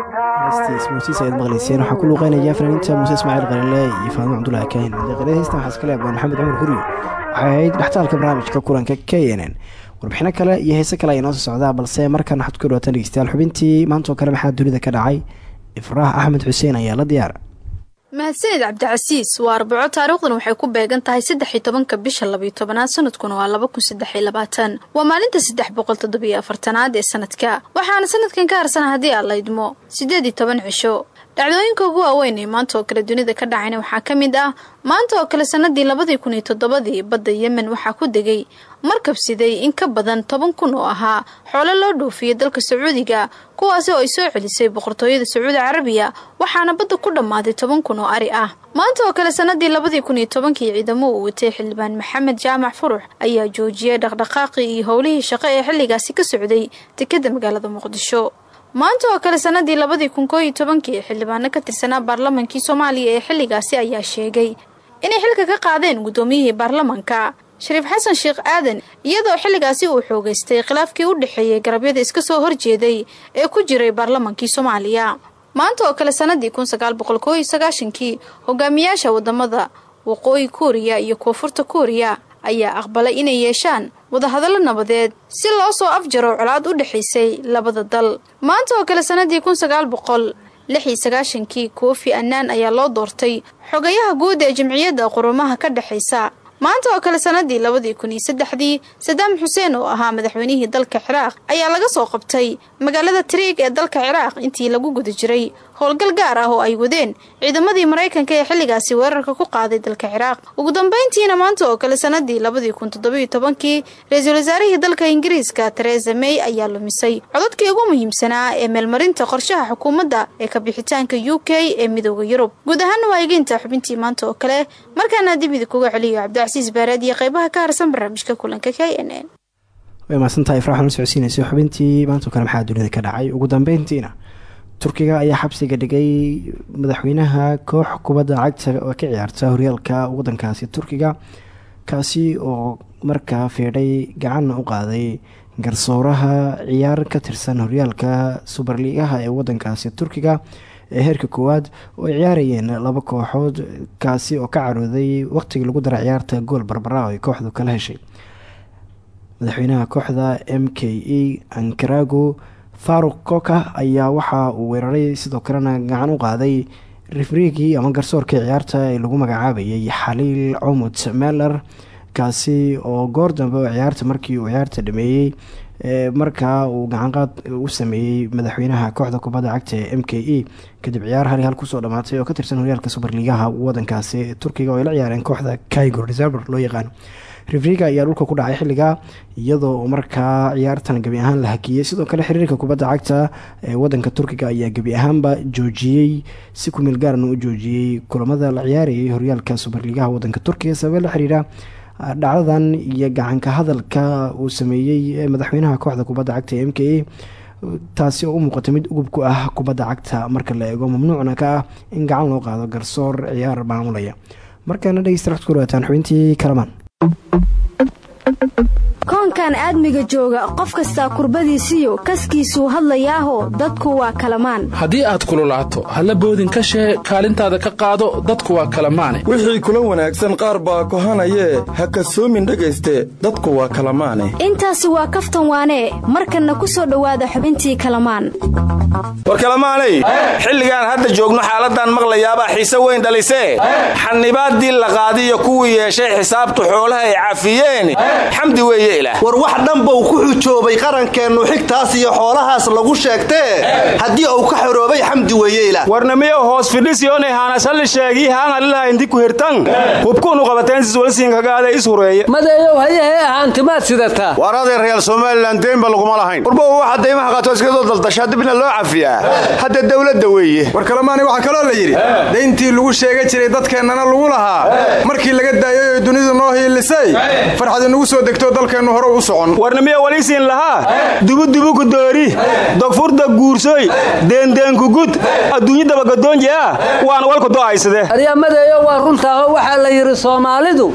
ayaad maqlayseen waxaa ku luuqeynaya fanaaniinta muuse ismaaciil qalinle iyo faadimo cabdulahi kaahin deeqada heystan waxaa iskale abaan maxamed cumar huriyo waxay ahayd dhextaalka barnaamijka kulanka k n n warbixino kale iyo heese kale ayaa noo soo socdaa balse markan waxaad ku dhawaataan dhegeystayaal xubintii maantoo kale maxaa dunida ka dhacay ifraax axmed xuseen ayaa la diyaara mahadsanid cabdicasiis waa arbaco taariikhdan waxay ku beegan tahay saddex iyo tobanka bisha labiyo tobanaad sanadkuna waa laba kun saddex iyo labaatan. Waa maalinta saddex boqol toddobiyo afartanaad ee sanadka. Waxaana sanadkan ka harsana haddii aan la idmo siddeed iyo toban cisho. Dhacdooyinka ugu waaweyn ee maanta oo kale dunida ka dhacayna waxaa ka mid ah maanta oo kale sanadii labadii kun iyo toddobadii badda yemen waxaa ku degay markabsiday in ka badan toban kun oo ahaa xoolo loo dhoofiyey dalka sacuudiga kuwaasi oo ay soo celisay boqortooyada sacuudi carabiya waxaana badda ku dhammaaday toban kun oo ari ah. Maanta oo kale sanadii labadii kun iyo tobankii ciidamo uu watay xildhibaan maxamed jaamac furux ayaa joojiyay dhaqdhaqaaqii iyo howlihii shaqo ee xilligaasi ka socday dekadda magaalada muqdisho. Maanta oo kale sanadii labadii kun koo iyo tobankii xildhibaano ka tirsanaa baarlamankii soomaaliya ee xilligaasi ayaa sheegay inay xilka ka qaadeen guddoomiyihii baarlamanka shariif xasan sheekh aadan iyadoo xilligaasi uu xoogaystay khilaafkii u dhexeeyey garabyada iska soo horjeeday ee ku jiray baarlamankii soomaaliya. Maanta oo kale sanadii kun sagaal boqol koo iyo sagaashankii hogaamiyaasha waddamada waqooyi kuuriya iyo koonfurta kuuriya ayaa aqbalay inay yeeshaan wadahadallo nabadeed si loo soo afjaro colaad u dhexaysay labada dal. Maanta oo kale sanadii kun sagaal boqol lix iyo sagaashankii koofi annaan ayaa loo doortay xogayaha guud ee jamciyadda qurumaha ka dhexaysa maanta oo kale sanadii labadii kun iyo saddexdii sadaam xuseen oo ahaa madaxweynihii dalka ciraaq ayaa laga soo qabtay magaalada tariig ee dalka ciraaq intii lagu guda jiray howlgal gaar ah oo ay wadeen ciidamadii maraykanka ee xilligaasi weerarka ku qaaday dalka ciraaq. Ugu dambayntiina maanta oo kale sanadii labadii kun toddobiyo tobankii ra'iisul wasaarihii dalka ingiriiska teresa may ayaa lumisay. Codadkii ugu muhiimsanaa ee meelmarinta qorshaha xukuumadda ee kabixitaanka u k ee midooda yurub. Guud ahaana waa egeynta xubintii maanta oo kale markaana dib idinkuga celiyo cabdicasiis baareed iyo qeybaha ka harsan barnaamijka kulanka k n n. Way mahadsantahay ifraaxan la socodsiinaysa xubintii maanta oo kale maxaa dunida ka dhacay? Ugu dambeyntiina turkiga ayaa xabsiga dhigay madaxweynaha koox kubadda cagta oo ka ciyaarta horyaalka wadankaasi turkiga kaasi oo markaa feedhay gacanna u qaaday garsooraha ciyaar ka tirsan horyaalka suberliigaha ee wadankaasi turkiga ee heerka koowaad oo ay ciyaarayeen laba kooxood kaasi oo ka carooday waqtigii lagu dara ciyaarta gool barbara oo ay kooxdu kala heshay. Madaxweynaha kooxda m k e ankarago faruq koka ayaa waxa uu weeraray sidoo kalena gacan u qaaday rifriigii ama garsoorkii ciyaarta ee lagu magacaabayay xaliil cumud meller kaasi oo goor dambe oo ciyaarta markii uu ciyaarta dhameeyey markaa uu gacanqaad u sameeyey madaxweynaha kooxda kubadda cagta ee m k e kadib ciyaar hal hal ku soo dhamaatay oo ka tirsan horyaalka suberliigaha wadankaasi turkiga oo ay la ciyaareen kooxda kaigo reserver loo yaqaano rifriga ayaa dhulka ku dhacay xilliga iyadoo markaa ciyaartan gebi ahaan la hakiyey sidoo kale xiriirka kubadda cagta ee wadanka turkiga ayaa gebi ahaanba joojiyey si kumeel gaarna u joojiyey kulamada la ciyaarayay horyaalka suberliigaha wadanka turkiga. Sababee la xiriira dhacdadan iyo gacanka hadalka uu sameeyey madaxweynaha kooxda kubadda cagta ee taasi oo muuqata mid ugub ku ah kubadda cagta marka la eego mamnuucna ka ah in gacan loo qaado garsoor ciyaar maamulaya. Markaana dhegeysta ku dhawaataan xubintii kalamaan Thank you koonkan aadmiga jooga qof kastaa kurbadiisiyo kaskiisuu hadlayaaho dadku waa kalamaan. Haddii aad kululaato halla boodin ka shee kaalintaada ka qaado dadku waa kalamaane. Wixii kula wanaagsan qaar baa kohanayee ha kasoomin dhegayste dadku waa kalamaane. Intaasi waa kaftan waanee markanna ku soo dhowaada xubintii kalamaan. War kalamaanay xilligaan hadda joogno xaaladan maqlayaabaa xiise weyn dhalisee xannibaadii la qaadiyo kuwii yeeshay xisaabtu xoolaha ay cafiyeen xamdi weeye war wax dhanbau ku xujoobay qarankeennu xigtaas iyo xoolahaas lagu sheegtee. Haddii uu ka xoroobay xamdi weeye ilaah warnamiyo hoos fidhisiyoonay haanasalli sheegii haanalilaha indi ku hirtan hubkuunu qabateensis walsiinkagaada is hureeye madeeyow hayahee ahaantimaad sidataa war adeeryaal somalilan deynba laguma lahayn. Warba waxa daymaha qaato iskadoo daldashaa dibna loo cafiyaa. Hadda dawladda weeye. War kalamaani waxaa kaloo la yidhi dayntii lagu sheega jiray dadkeennana lagu lahaa. Markii laga daayay oy dunidu noo hiilisay farxad inugu soo degto dalkeennu hore u socon. Warnamiyo walisiin lahaa? Dubudubuku doori. Dogfurda guursoy deendeenkugud adduunyo dabagadoonjea waana walku do'aysade aryamadeeyo waa runtaaho waxaa la yidhi soomaalidu.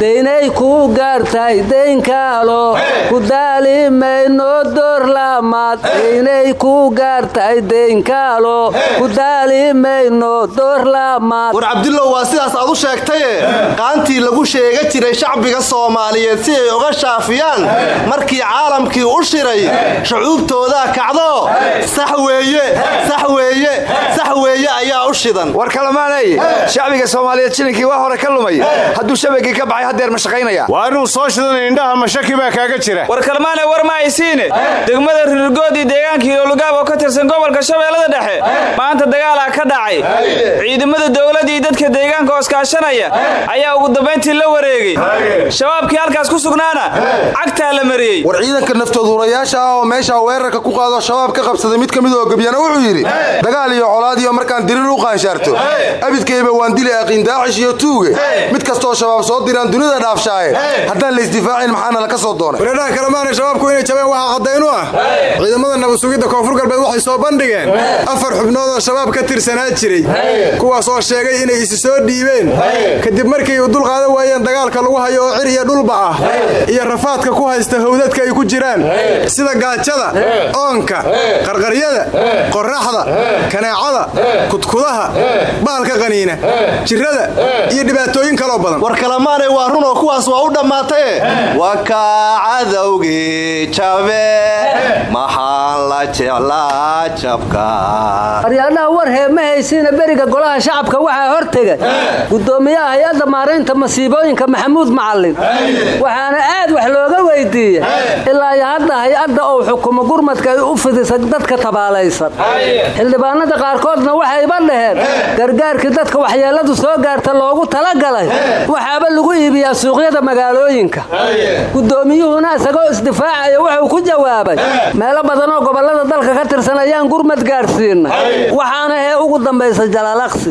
Daynay kuu gaartahay daynkaalo ku daali mayno doorlaamaad daynay kuu gaartahay daynkaalo ku daali mayno doorlaamaad war cabdullow waa sidaas aad u sheegtaye? Qaantii lagu sheega jiray shacbiga soomaaliyeed si ay uga shaafiyaan markii caalamkii u shiray shucuubtoodaa kacdo. Sax weeye sax weeye sax weeye ayaa u shidan. War kalamaanay shacbiga soomaaliyeed shilinkii waa hore ka lumay. Hadduu shabagii ka baxay haddeer ma shaqaynaya. Waa inuu soo shidan indhaha mashaki baa kaaga jira. War kalmaanay war ma haysiine. Degmada runirgoodii deegaanka hiloolugaab oo ka tirsan gobolka shabeellada dhexe. Maanta dagaalaa ka dhacay. Ciidamada dowladda iyo dadka deegaanka oo iskaashanaya ayaa ugu dambayntii la wareegay. Shabaabkii halkaas ku sugnaana cagtaa la mariyey. War ciidanka naftoodurayaasha ah oo meeshaa weerarka ku qaado shabaab ka qabsaday mid ka mid oo gebyana wuxuu yidhi dagaal iyo colaad iyo markaan dirir u qaanshaarto. Abidkayba waan dili aqiin daacish iyo tuuge. Mid kastoo shabaab soo diraan dunida dhaafshaaye. Haddaan la isdifaacin maxaana laka soo doonay? Wareedhaha kalemaanay shabaabku inay jabeen waxaa caddayn u ah. Ciidamada nabadsugidda koonfur galbeed waxay soo bandhigeen. Afar xubnood oo shabaab ka tirsanaa jiray. Kuwaas oo sheegay inay isi soo dhiibeen. Kadib markii u dul qaadan waayeen dagaalka lagu hayo oo cir iyo dhulba ah. Iyo rafaadka ku haysta howdadka ay ku jiraan. Sida gaajada oonka qarqaryada qorraxda kaneecada kudkudaha bahalka qaniina jirrada iyo dhibaatooyin kaloo badan. War kalamaanay waa run oo kuwaas waa u dhammaataye waa kaa cadowgii jabe maxaan la jeclaa jabka? Aryaadhaha war heema haysiina beriga golaha shacabka waxaa hor tegay. Gudoomiyaha hay'adda maaraynta masiibooyinka maxamuud macalin. Waxaana aad wax looga weydiiyey. Ilaa iyo hadda hay'adda uu xukumo gurmadka ay u fidisa dadka tabaalaysan. Xildhibaanada qaarkoodna waxayba dhaheen gargaarkii dadka waxyeelladu soo gaarta loogu talagalay. Waxaaba lagu iibiyaa suuqyada magaalooyinka. Gudoomiyuhuna isagoo isdifaacaya wuxuu ku jawaabay meelo badan oo gobollada dalka ka tirsan ayaan gurmad gaadhsiinay waxaana hee ugu dambaysa jalaalaqsi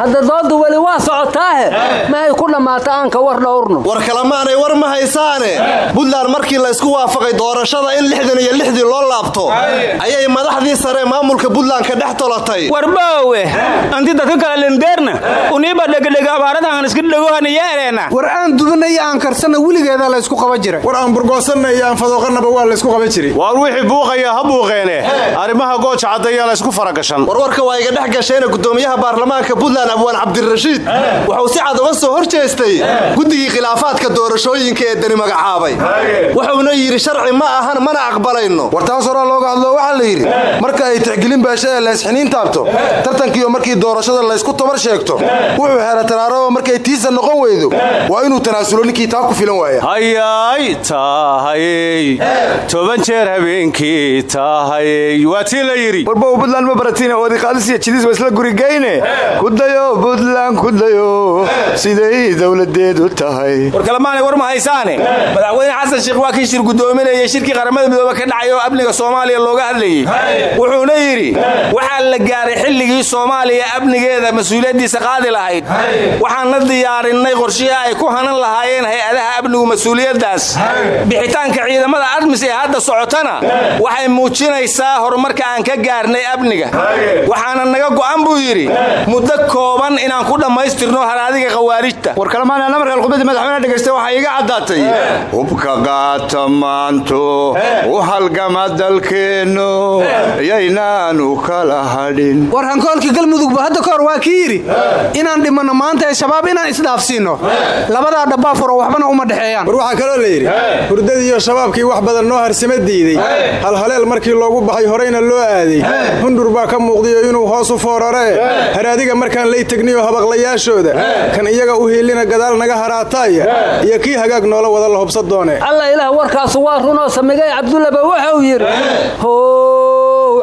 hadda doodu weli waa socotaahe mahay ku dhammaato aanka war dhowrno. War kalamaanay war ma haysaane buntland markii la isku waafaqay doorashada in lixdan iyo lixdii loo laabto ayay madaxdii sare maamulka buntland ka dhex tolatay. Warbaawe anti dadka kale lendeerna uniiba dhegedhega abaaradahan iska dhegohana yeereena war aan dubana iyo aan karsanna weligeeda la ysku qaba jiray. War aan burgoosanna iyo aan fadooqannaba waa la ysku qaban jiray. Waar wixii buuqaya ha buuqeene. Arrimaha gooja caddayaa la ysku faragashan. Warwarka waa iga dhex gasheena gudoomiyaha baarlamaanka buntland abwaan cabdirashiid. Wuxuu si cad uga soo hor jeestay guddigii khilaafaadka doorashooyinka ee dani magacaabay wuxuuna yidhi sharci ma ahan mana aqbalayno. War taas horaa looga hadlo waxaa la yidhi marka ay tixgelin baashada laysxiniin taabto tartankiiyo markii doorashada laysku tabar sheegto wuxuu hela taraaraba markay tiisa noqon weydo waa inuu tanaasulo ninkii taa ku filan waaya hayay taahayey toban jeer habeenkii taahayey waa tii la yidhi. Warbow buntland ma baratiin oodiqaalisiya jidiis wa isla gurigeyne kudayo buntland kudayo siday dowladeedu tahay. War kalemaanay war ma haysaane madaxweyne xasan sheekh waa kii shir gudoominayay shirkii qaramada midoobe ka dhacay oo amniga soomaaliya looga hadlayey wuxuuna yidhi waxaa la gaaray xilligii soomaaliya amnigeeda mas'uuliyaddiisa qaadi lahayd. Waxaan la diyaarinay qorshihi ay ku hanan lahaayeen hay'adaha amnigu mas'uuliyaddaas. Bixitaanka ciidamada admis ee hadda socotana waxay muujinaysaa horumarka aan ka gaarnay amniga waxaana naga go'an buu yidhi muddo kooban inaan ku dhammaystirno haraadiga khawaarijta war kalemaana namarka alqubadii madaxweyne dhegaysta waxaa iiga caddaatay hubka qaata maanto u halgama dalkeennu yaynaanu kala hadhin war hankoolkii galmudugba hadda kahor waa kii yidhi inaan dhimanno maanta ee shabaab inaan isdhaafsiinno labadaa dhabbaa furo waxbana uma dhexeeyaan. War waxaa kaloo la yidhi hurdadii iyo shabaabkii wax badan noo harsima diiday. Halhaleel markii loogu baxay horeyna loo aaday. Hundur baa ka muuqdayo inuu hoos u fooraree haraadiga markaan lay tegniyo habaqlayaashooda kan iyaga u hiilina gadaal naga haraataaya iyo kii hagaag noola wada la hubsa doone. Alla ilaah warkaasu waa runoo samigay. Cabdullaba wuxuu yidhi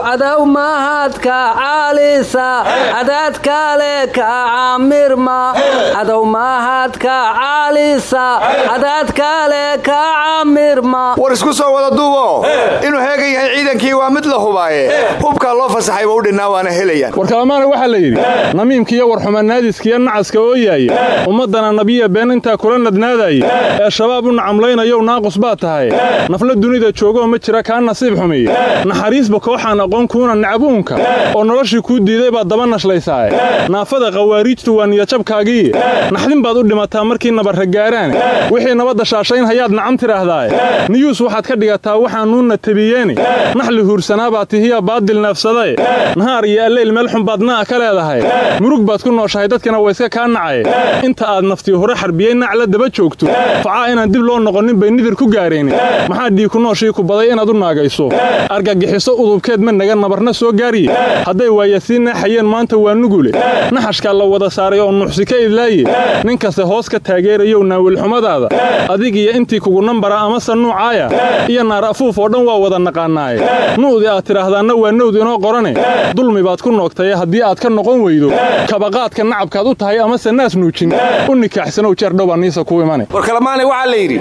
how cadow mahadka caalisa cadaadkaale ka caamirma cadow mahadka caalisa cadaadkaale ka caamirma war isku soo wada duubo. inuu heegan yahay ciidankii waa mid la hubaaye hubkaa loo fasaxay waa u dhinnaa waana helayaan war kalamaana waxaa la yidhi namiimkiiyo warxumanaadiskiiyo nacaska oo yaaya ummaddana nabiya been intaa kula nadnaadaya ee shabaab u nacamlaynayow naaqus baa tahay. nafla dunida joogoo ma jira kaa nasiib xumiye naxariisba kooxaan aqoon kuuna nacabuunka oo noloshii kuu diiday baad daba nashlaysaae naafada khawaariijtu waa niyajabkaagiiye naxdin baad u dhimataa markii nabarra gaaraane wixii nabadda shaashayn hayaad nacam tidhaahdaae niyuus waxaad ka dhigataa waxaanuunna tebiyeeni naxli huursanaa baa tihiya baadil neefsadae nahaar iyo alleyl meel xun baad na'a ka leedahay. Murug baad ku nooshahay dadkina wayska kaa nacaye. Inta aad naftii hore xarbiyey nacla daba joogto. Facaa inaan dib loo noqonin bay nidir ku gaaraynin maxaa dhiig ku nooshii ku baday inaad u naagayso? Argagixiso udubkeed ma naga nabarna soo gaariye hadday waaya sii naaxayeen maanta waa nugule. Naxashkaa la wada saaray oo nuuxsi ka idlaaye. Nin kaste hoos ka taageerayow naawilxumadaada adig iyo intii kugu nambara amase nuucaaya iyo naar afuuf oo dhan waa wada naqaannaaye nu'di aad tidhaahdaanna waa nowd inoo qorane. Dulmi baad ku noogtaye haddii aad ka noqon weydo. Kabaqaadka nacabkaad u tahay amase naas nuujin. U nikaaxsanow jeer dhowbaa niisa ku imane warkalamaanay waxaa la yidhi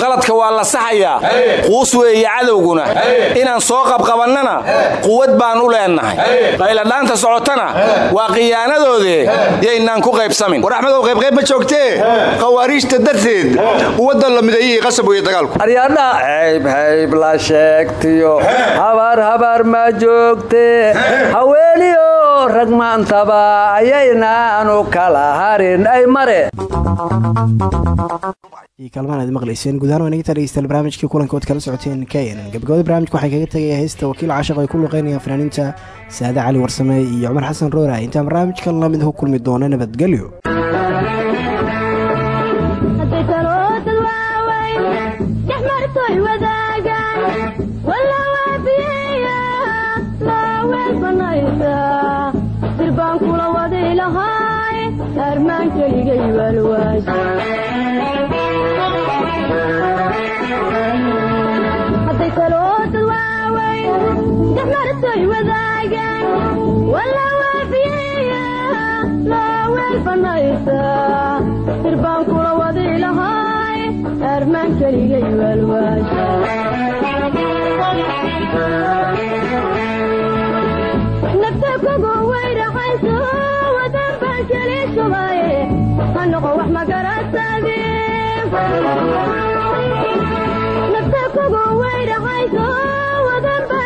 qaladka waa la saxayaa. Quus weeye cadowguna. Inaan soo qabqabannana quwad baan u leennahay qayladhaanta socotana waa khiyaanadoodee yaynaan ku qaybsamin. War axmedow qaybqayb ma joogtee? Khawaariijta darteed uwadda la mideeyey qasab weeye dagaalku. Aryadhaha hayb hayb la sheegtiyo. Habar habar ma joogte. Haweeniyo rag maantaba ayaynaanu kala harin. Ay mare kaalmaan aad maqlayseen. Gudahaan waan igata dhegeystayaal barnaamijkii kulanka ood kala socoteen kn gabagabada barnamijka waxay kaga tegaya heesta wakiil cashaq ay ku luqeynayaan fanaaniinta saade cali warsame iyo cumar xasan roora. Intaan barnaamijkan la mid u kulmi doono nabadgelyo nafta kugu weydhacayso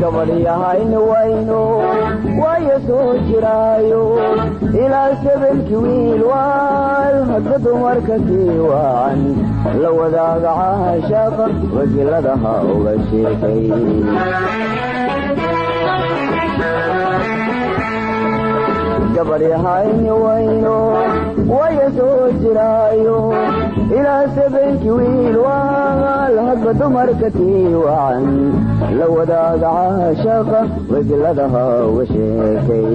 gabadhyahayni wayno waayo soo jiraayo. Ilaa sabanki wiil waal hadda dumarka sii waacan la wadaaga caashaaqa wajiladaha uga sheekay gabadhyahayni wayno waayo soo jiraayo ilaa sabanki wiil waal hadba dumarka waacan la wadaaga caashaaqa wajiladaha uga sheekay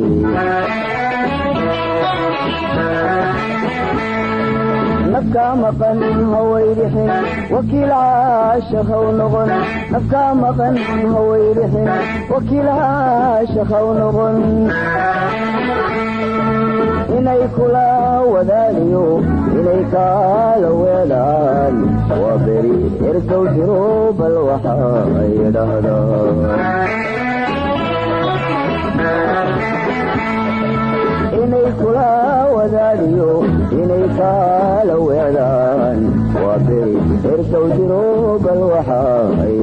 inay kula wadaaliyo inay kaala weelaan waa beri ersow jiro bal waxa ay inay kula wadaaliyo inay kaala weedaan waa beri ersow jiro bal waxa ay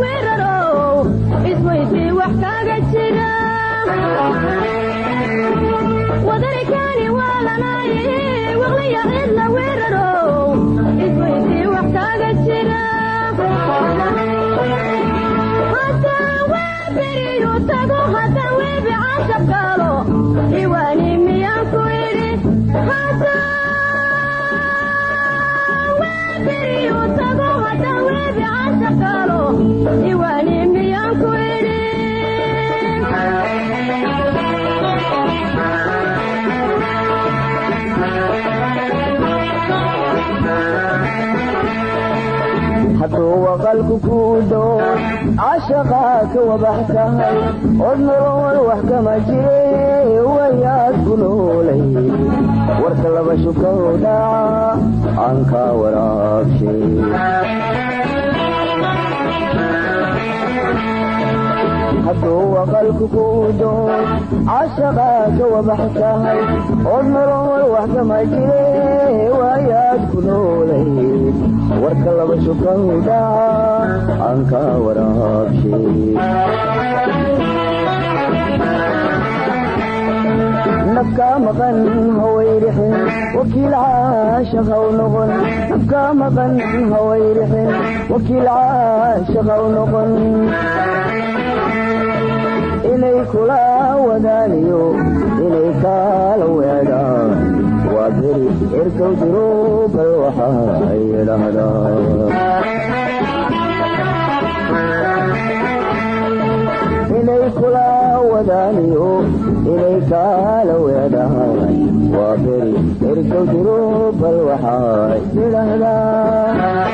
weerarow isweydii wax kaaga jira. Wadani kaani waa lanaaye waqliya cidla weerarow isweydii wax kaaga jira. Haddaan weeberiyu tago haddaan weebi cashabgaalo diwaani miyaan ku idhi haddaan weeberiyu tago hadduu waqalku kuu dood cashaqaa ka wabax tahay od nolol wax kama jire wayaad ku noolay warka laba shukow dhaaca aankaa waraabshay hadduu waqalku ku doon cashaqaa ka wabax tahay od nolol wax kama jire waayaad ku noolay warka laba shukow dhaca aan kaa waraabshay nafkaa maqan hawayrixin wakiil caashaq haw noqon nafkaa maqan hawayrixin wakiil caashaq haw noqon inay kula wadaaniyo inay kaala weedhaan waa beri erkow jiro bal waxay dhahdaa inay kula wadaaniyo inay kaala weedhaan waa beri erkow jiro bal waxay idhahdaa